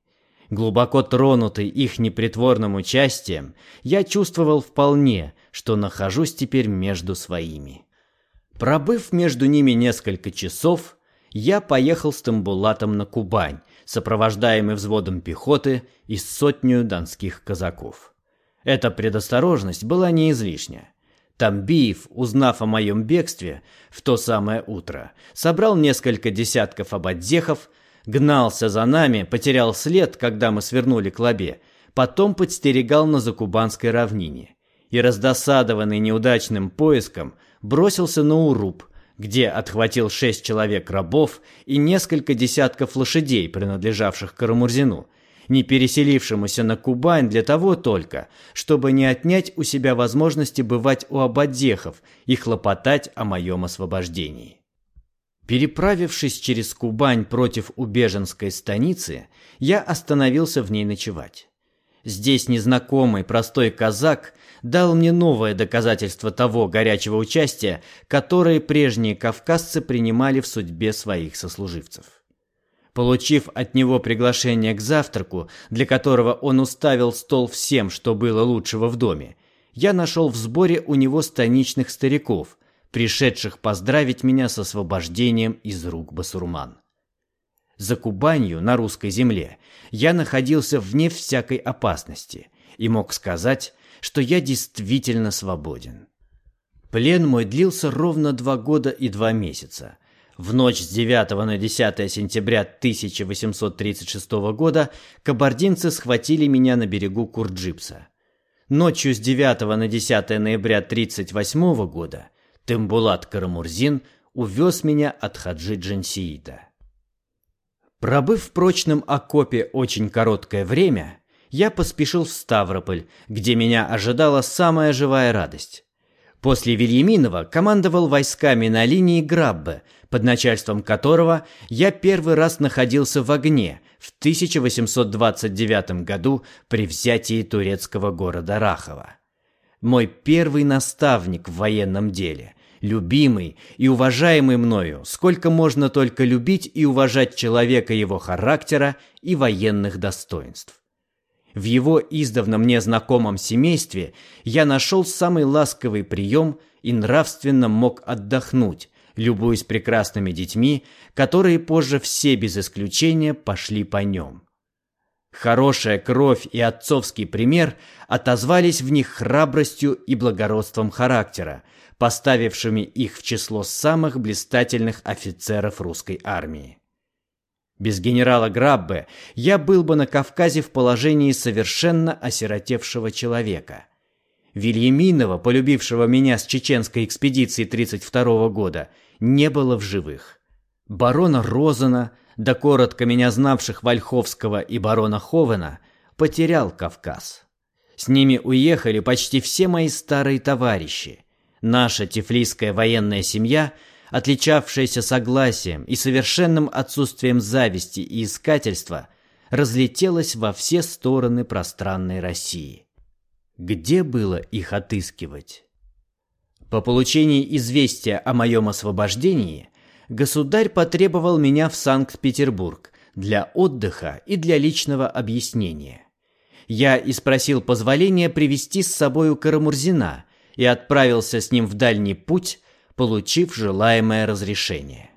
Глубоко тронутый их непритворным участием, я чувствовал вполне, что нахожусь теперь между своими. Пробыв между ними несколько часов, я поехал с Тамбулатом на Кубань, сопровождаемый взводом пехоты и сотню донских казаков. Эта предосторожность была не излишняя. Тамбиев, узнав о моем бегстве в то самое утро, собрал несколько десятков ободзехов, гнался за нами, потерял след, когда мы свернули к Лабе, потом подстерегал на Закубанской равнине и, раздосадованный неудачным поиском, бросился на Уруб, где отхватил шесть человек рабов и несколько десятков лошадей, принадлежавших Карамурзину, не переселившемуся на Кубань для того только, чтобы не отнять у себя возможности бывать у абаддехов и хлопотать о моем освобождении. Переправившись через Кубань против Убеженской станицы, я остановился в ней ночевать. Здесь незнакомый простой казак дал мне новое доказательство того горячего участия, которое прежние кавказцы принимали в судьбе своих сослуживцев. Получив от него приглашение к завтраку, для которого он уставил стол всем, что было лучшего в доме, я нашел в сборе у него станичных стариков, пришедших поздравить меня с освобождением из рук басурман. За Кубанью, на русской земле, я находился вне всякой опасности и мог сказать, что я действительно свободен. Плен мой длился ровно два года и два месяца, в ночь с 9 на 10 сентября 1836 года кабардинцы схватили меня на берегу Курджипса. Ночью с 9 на 10 ноября 1938 года Тембулат Карамурзин увез меня от Хаджи Джансиита. Пробыв в прочном окопе очень короткое время, я поспешил в Ставрополь, где меня ожидала самая живая радость. После Вильяминова командовал войсками на линии Граббе, под начальством которого я первый раз находился в огне в 1829 году при взятии турецкого города Рахова. Мой первый наставник в военном деле, любимый и уважаемый мною, сколько можно только любить и уважать человека его характера и военных достоинств. В его издавна мне знакомом семействе я нашел самый ласковый прием и нравственно мог отдохнуть, любуясь прекрасными детьми, которые позже все без исключения пошли по нем. Хорошая кровь и отцовский пример отозвались в них храбростью и благородством характера, поставившими их в число самых блистательных офицеров русской армии. Без генерала Граббе я был бы на Кавказе в положении совершенно осиротевшего человека. Вильяминова, полюбившего меня с чеченской экспедиции 32 года, не было в живых. Барона Розена, да коротко меня знавших Вольховского и барона Ховена, потерял Кавказ. С ними уехали почти все мои старые товарищи. Наша тифлисская военная семья – отличавшаяся согласием и совершенным отсутствием зависти и искательства, разлетелась во все стороны пространной России. Где было их отыскивать? По получении известия о моем освобождении, государь потребовал меня в Санкт-Петербург для отдыха и для личного объяснения. Я и спросил позволения привести с собою Карамурзина, и отправился с ним в дальний путь, получив желаемое разрешение.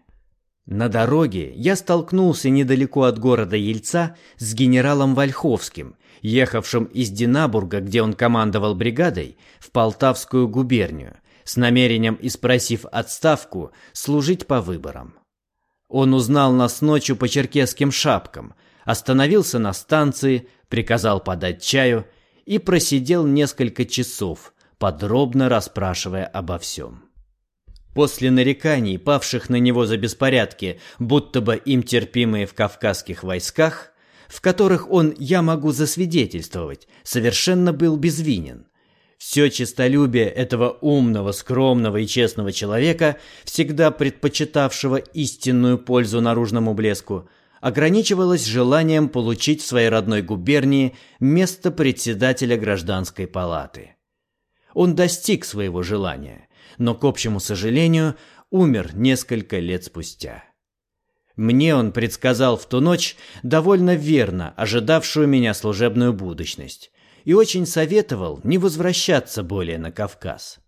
На дороге я столкнулся недалеко от города Ельца с генералом Вольховским, ехавшим из Динабурга, где он командовал бригадой, в Полтавскую губернию, с намерением, испросив отставку, служить по выборам. Он узнал нас ночью по черкесским шапкам, остановился на станции, приказал подать чаю и просидел несколько часов, подробно расспрашивая обо всем. После нареканий, павших на него за беспорядки, будто бы им терпимые в кавказских войсках, в которых он, я могу засвидетельствовать, совершенно был безвинен. Все честолюбие этого умного, скромного и честного человека, всегда предпочитавшего истинную пользу наружному блеску, ограничивалось желанием получить в своей родной губернии место председателя гражданской палаты. Он достиг своего желания но, к общему сожалению, умер несколько лет спустя. Мне он предсказал в ту ночь довольно верно ожидавшую меня служебную будущность и очень советовал не возвращаться более на Кавказ.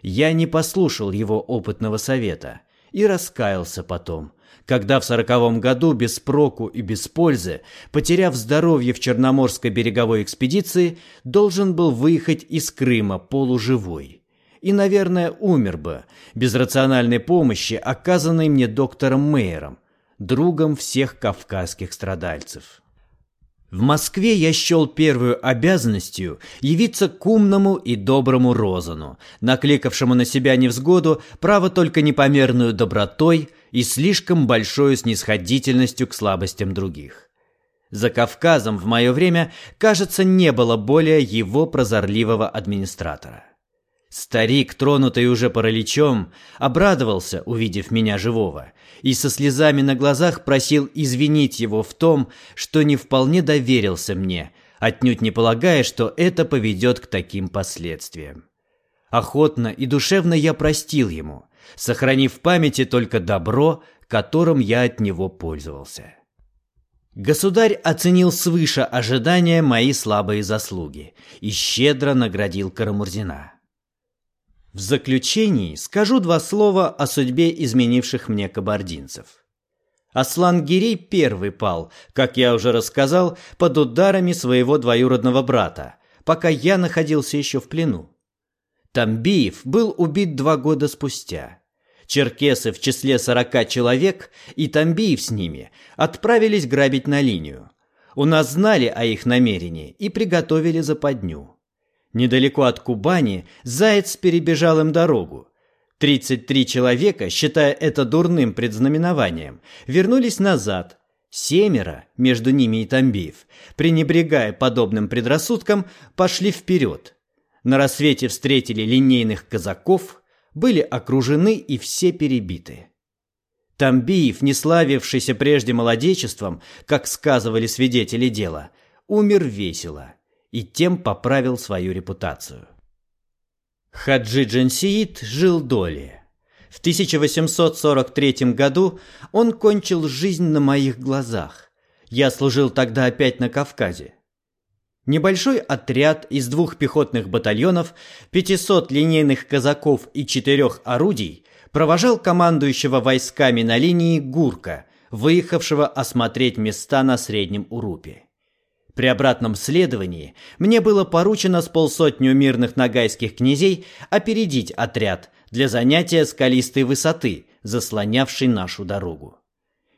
Я не послушал его опытного совета и раскаялся потом, когда в сороковом году без проку и без пользы, потеряв здоровье в Черноморской береговой экспедиции, должен был выехать из Крыма полуживой и, наверное, умер бы без рациональной помощи, оказанной мне доктором Мейером, другом всех кавказских страдальцев. В Москве я счел первую обязанностью явиться к умному и доброму Розану, накликавшему на себя невзгоду, право только непомерную добротой и слишком большой снисходительностью к слабостям других. За Кавказом в мое время, кажется, не было более его прозорливого администратора. Старик, тронутый уже параличом, обрадовался, увидев меня живого, и со слезами на глазах просил извинить его в том, что не вполне доверился мне, отнюдь не полагая, что это поведет к таким последствиям. Охотно и душевно я простил ему, сохранив в памяти только добро, которым я от него пользовался. Государь оценил свыше ожидания мои слабые заслуги и щедро наградил Карамурзина. В заключении скажу два слова о судьбе изменивших мне кабардинцев. Аслан Гирей первый пал, как я уже рассказал, под ударами своего двоюродного брата, пока я находился еще в плену. Тамбиев был убит два года спустя. Черкесы в числе сорока человек и Тамбиев с ними отправились грабить на линию. У нас знали о их намерении и приготовили западню. Недалеко от Кубани заяц перебежал им дорогу. 33 человека, считая это дурным предзнаменованием, вернулись назад. Семеро, между ними и Тамбиев, пренебрегая подобным предрассудкам, пошли вперед. На рассвете встретили линейных казаков, были окружены и все перебиты. Тамбиев, не славившийся прежде молодечеством, как сказывали свидетели дела, умер весело – и тем поправил свою репутацию. Хаджи Джансиит жил долее. В 1843 году он кончил жизнь на моих глазах. Я служил тогда опять на Кавказе. Небольшой отряд из двух пехотных батальонов, 500 линейных казаков и четырех орудий провожал командующего войсками на линии Гурка, выехавшего осмотреть места на Среднем Урупе. При обратном следовании мне было поручено с полсотню мирных нагайских князей опередить отряд для занятия скалистой высоты, заслонявшей нашу дорогу.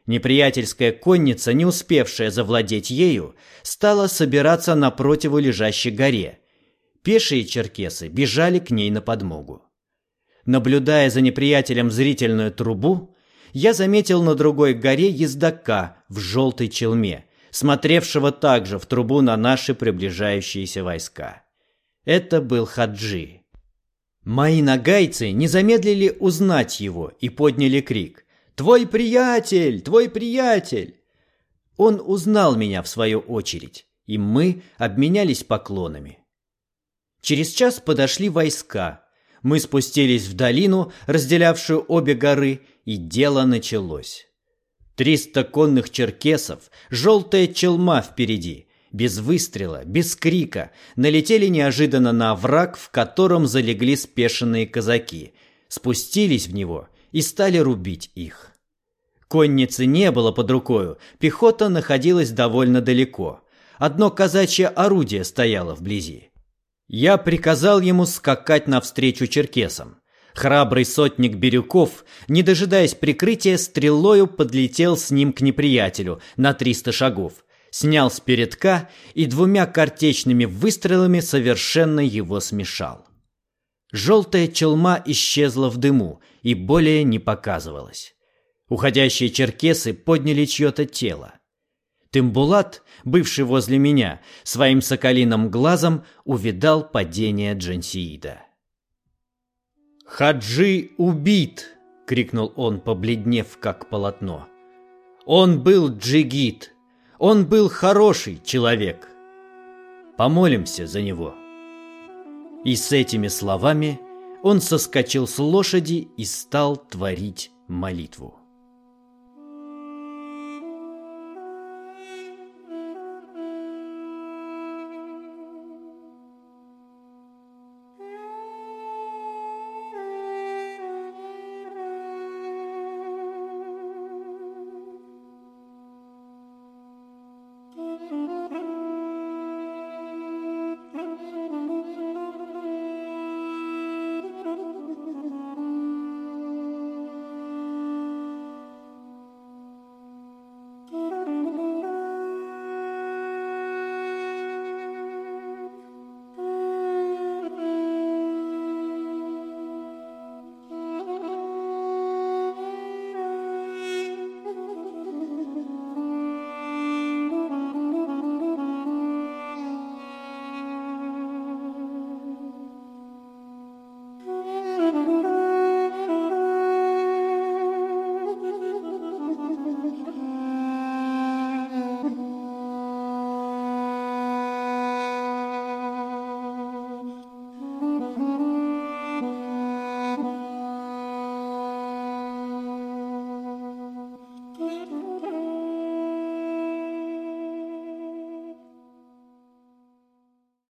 Неприятельская конница, не успевшая завладеть ею, стала собираться на противолежащей горе. Пешие черкесы бежали к ней на подмогу. Наблюдая за неприятелем зрительную трубу, я заметил на другой горе ездока в желтой челме – смотревшего также в трубу на наши приближающиеся войска. Это был Хаджи. Мои нагайцы не замедлили узнать его и подняли крик «Твой приятель! Твой приятель!» Он узнал меня в свою очередь, и мы обменялись поклонами. Через час подошли войска. Мы спустились в долину, разделявшую обе горы, и дело началось. Триста конных черкесов, желтая челма впереди, без выстрела, без крика, налетели неожиданно на враг, в котором залегли спешенные казаки, спустились в него и стали рубить их. Конницы не было под рукою, пехота находилась довольно далеко. Одно казачье орудие стояло вблизи. Я приказал ему скакать навстречу черкесам. Храбрый сотник Бирюков, не дожидаясь прикрытия, стрелою подлетел с ним к неприятелю на триста шагов, снял с передка и двумя картечными выстрелами совершенно его смешал. Желтая челма исчезла в дыму и более не показывалась. Уходящие черкесы подняли чье-то тело. Тымбулат, бывший возле меня, своим соколиным глазом увидал падение Джансиида. «Хаджи убит!» — крикнул он, побледнев как полотно. «Он был джигит! Он был хороший человек! Помолимся за него!» И с этими словами он соскочил с лошади и стал творить молитву.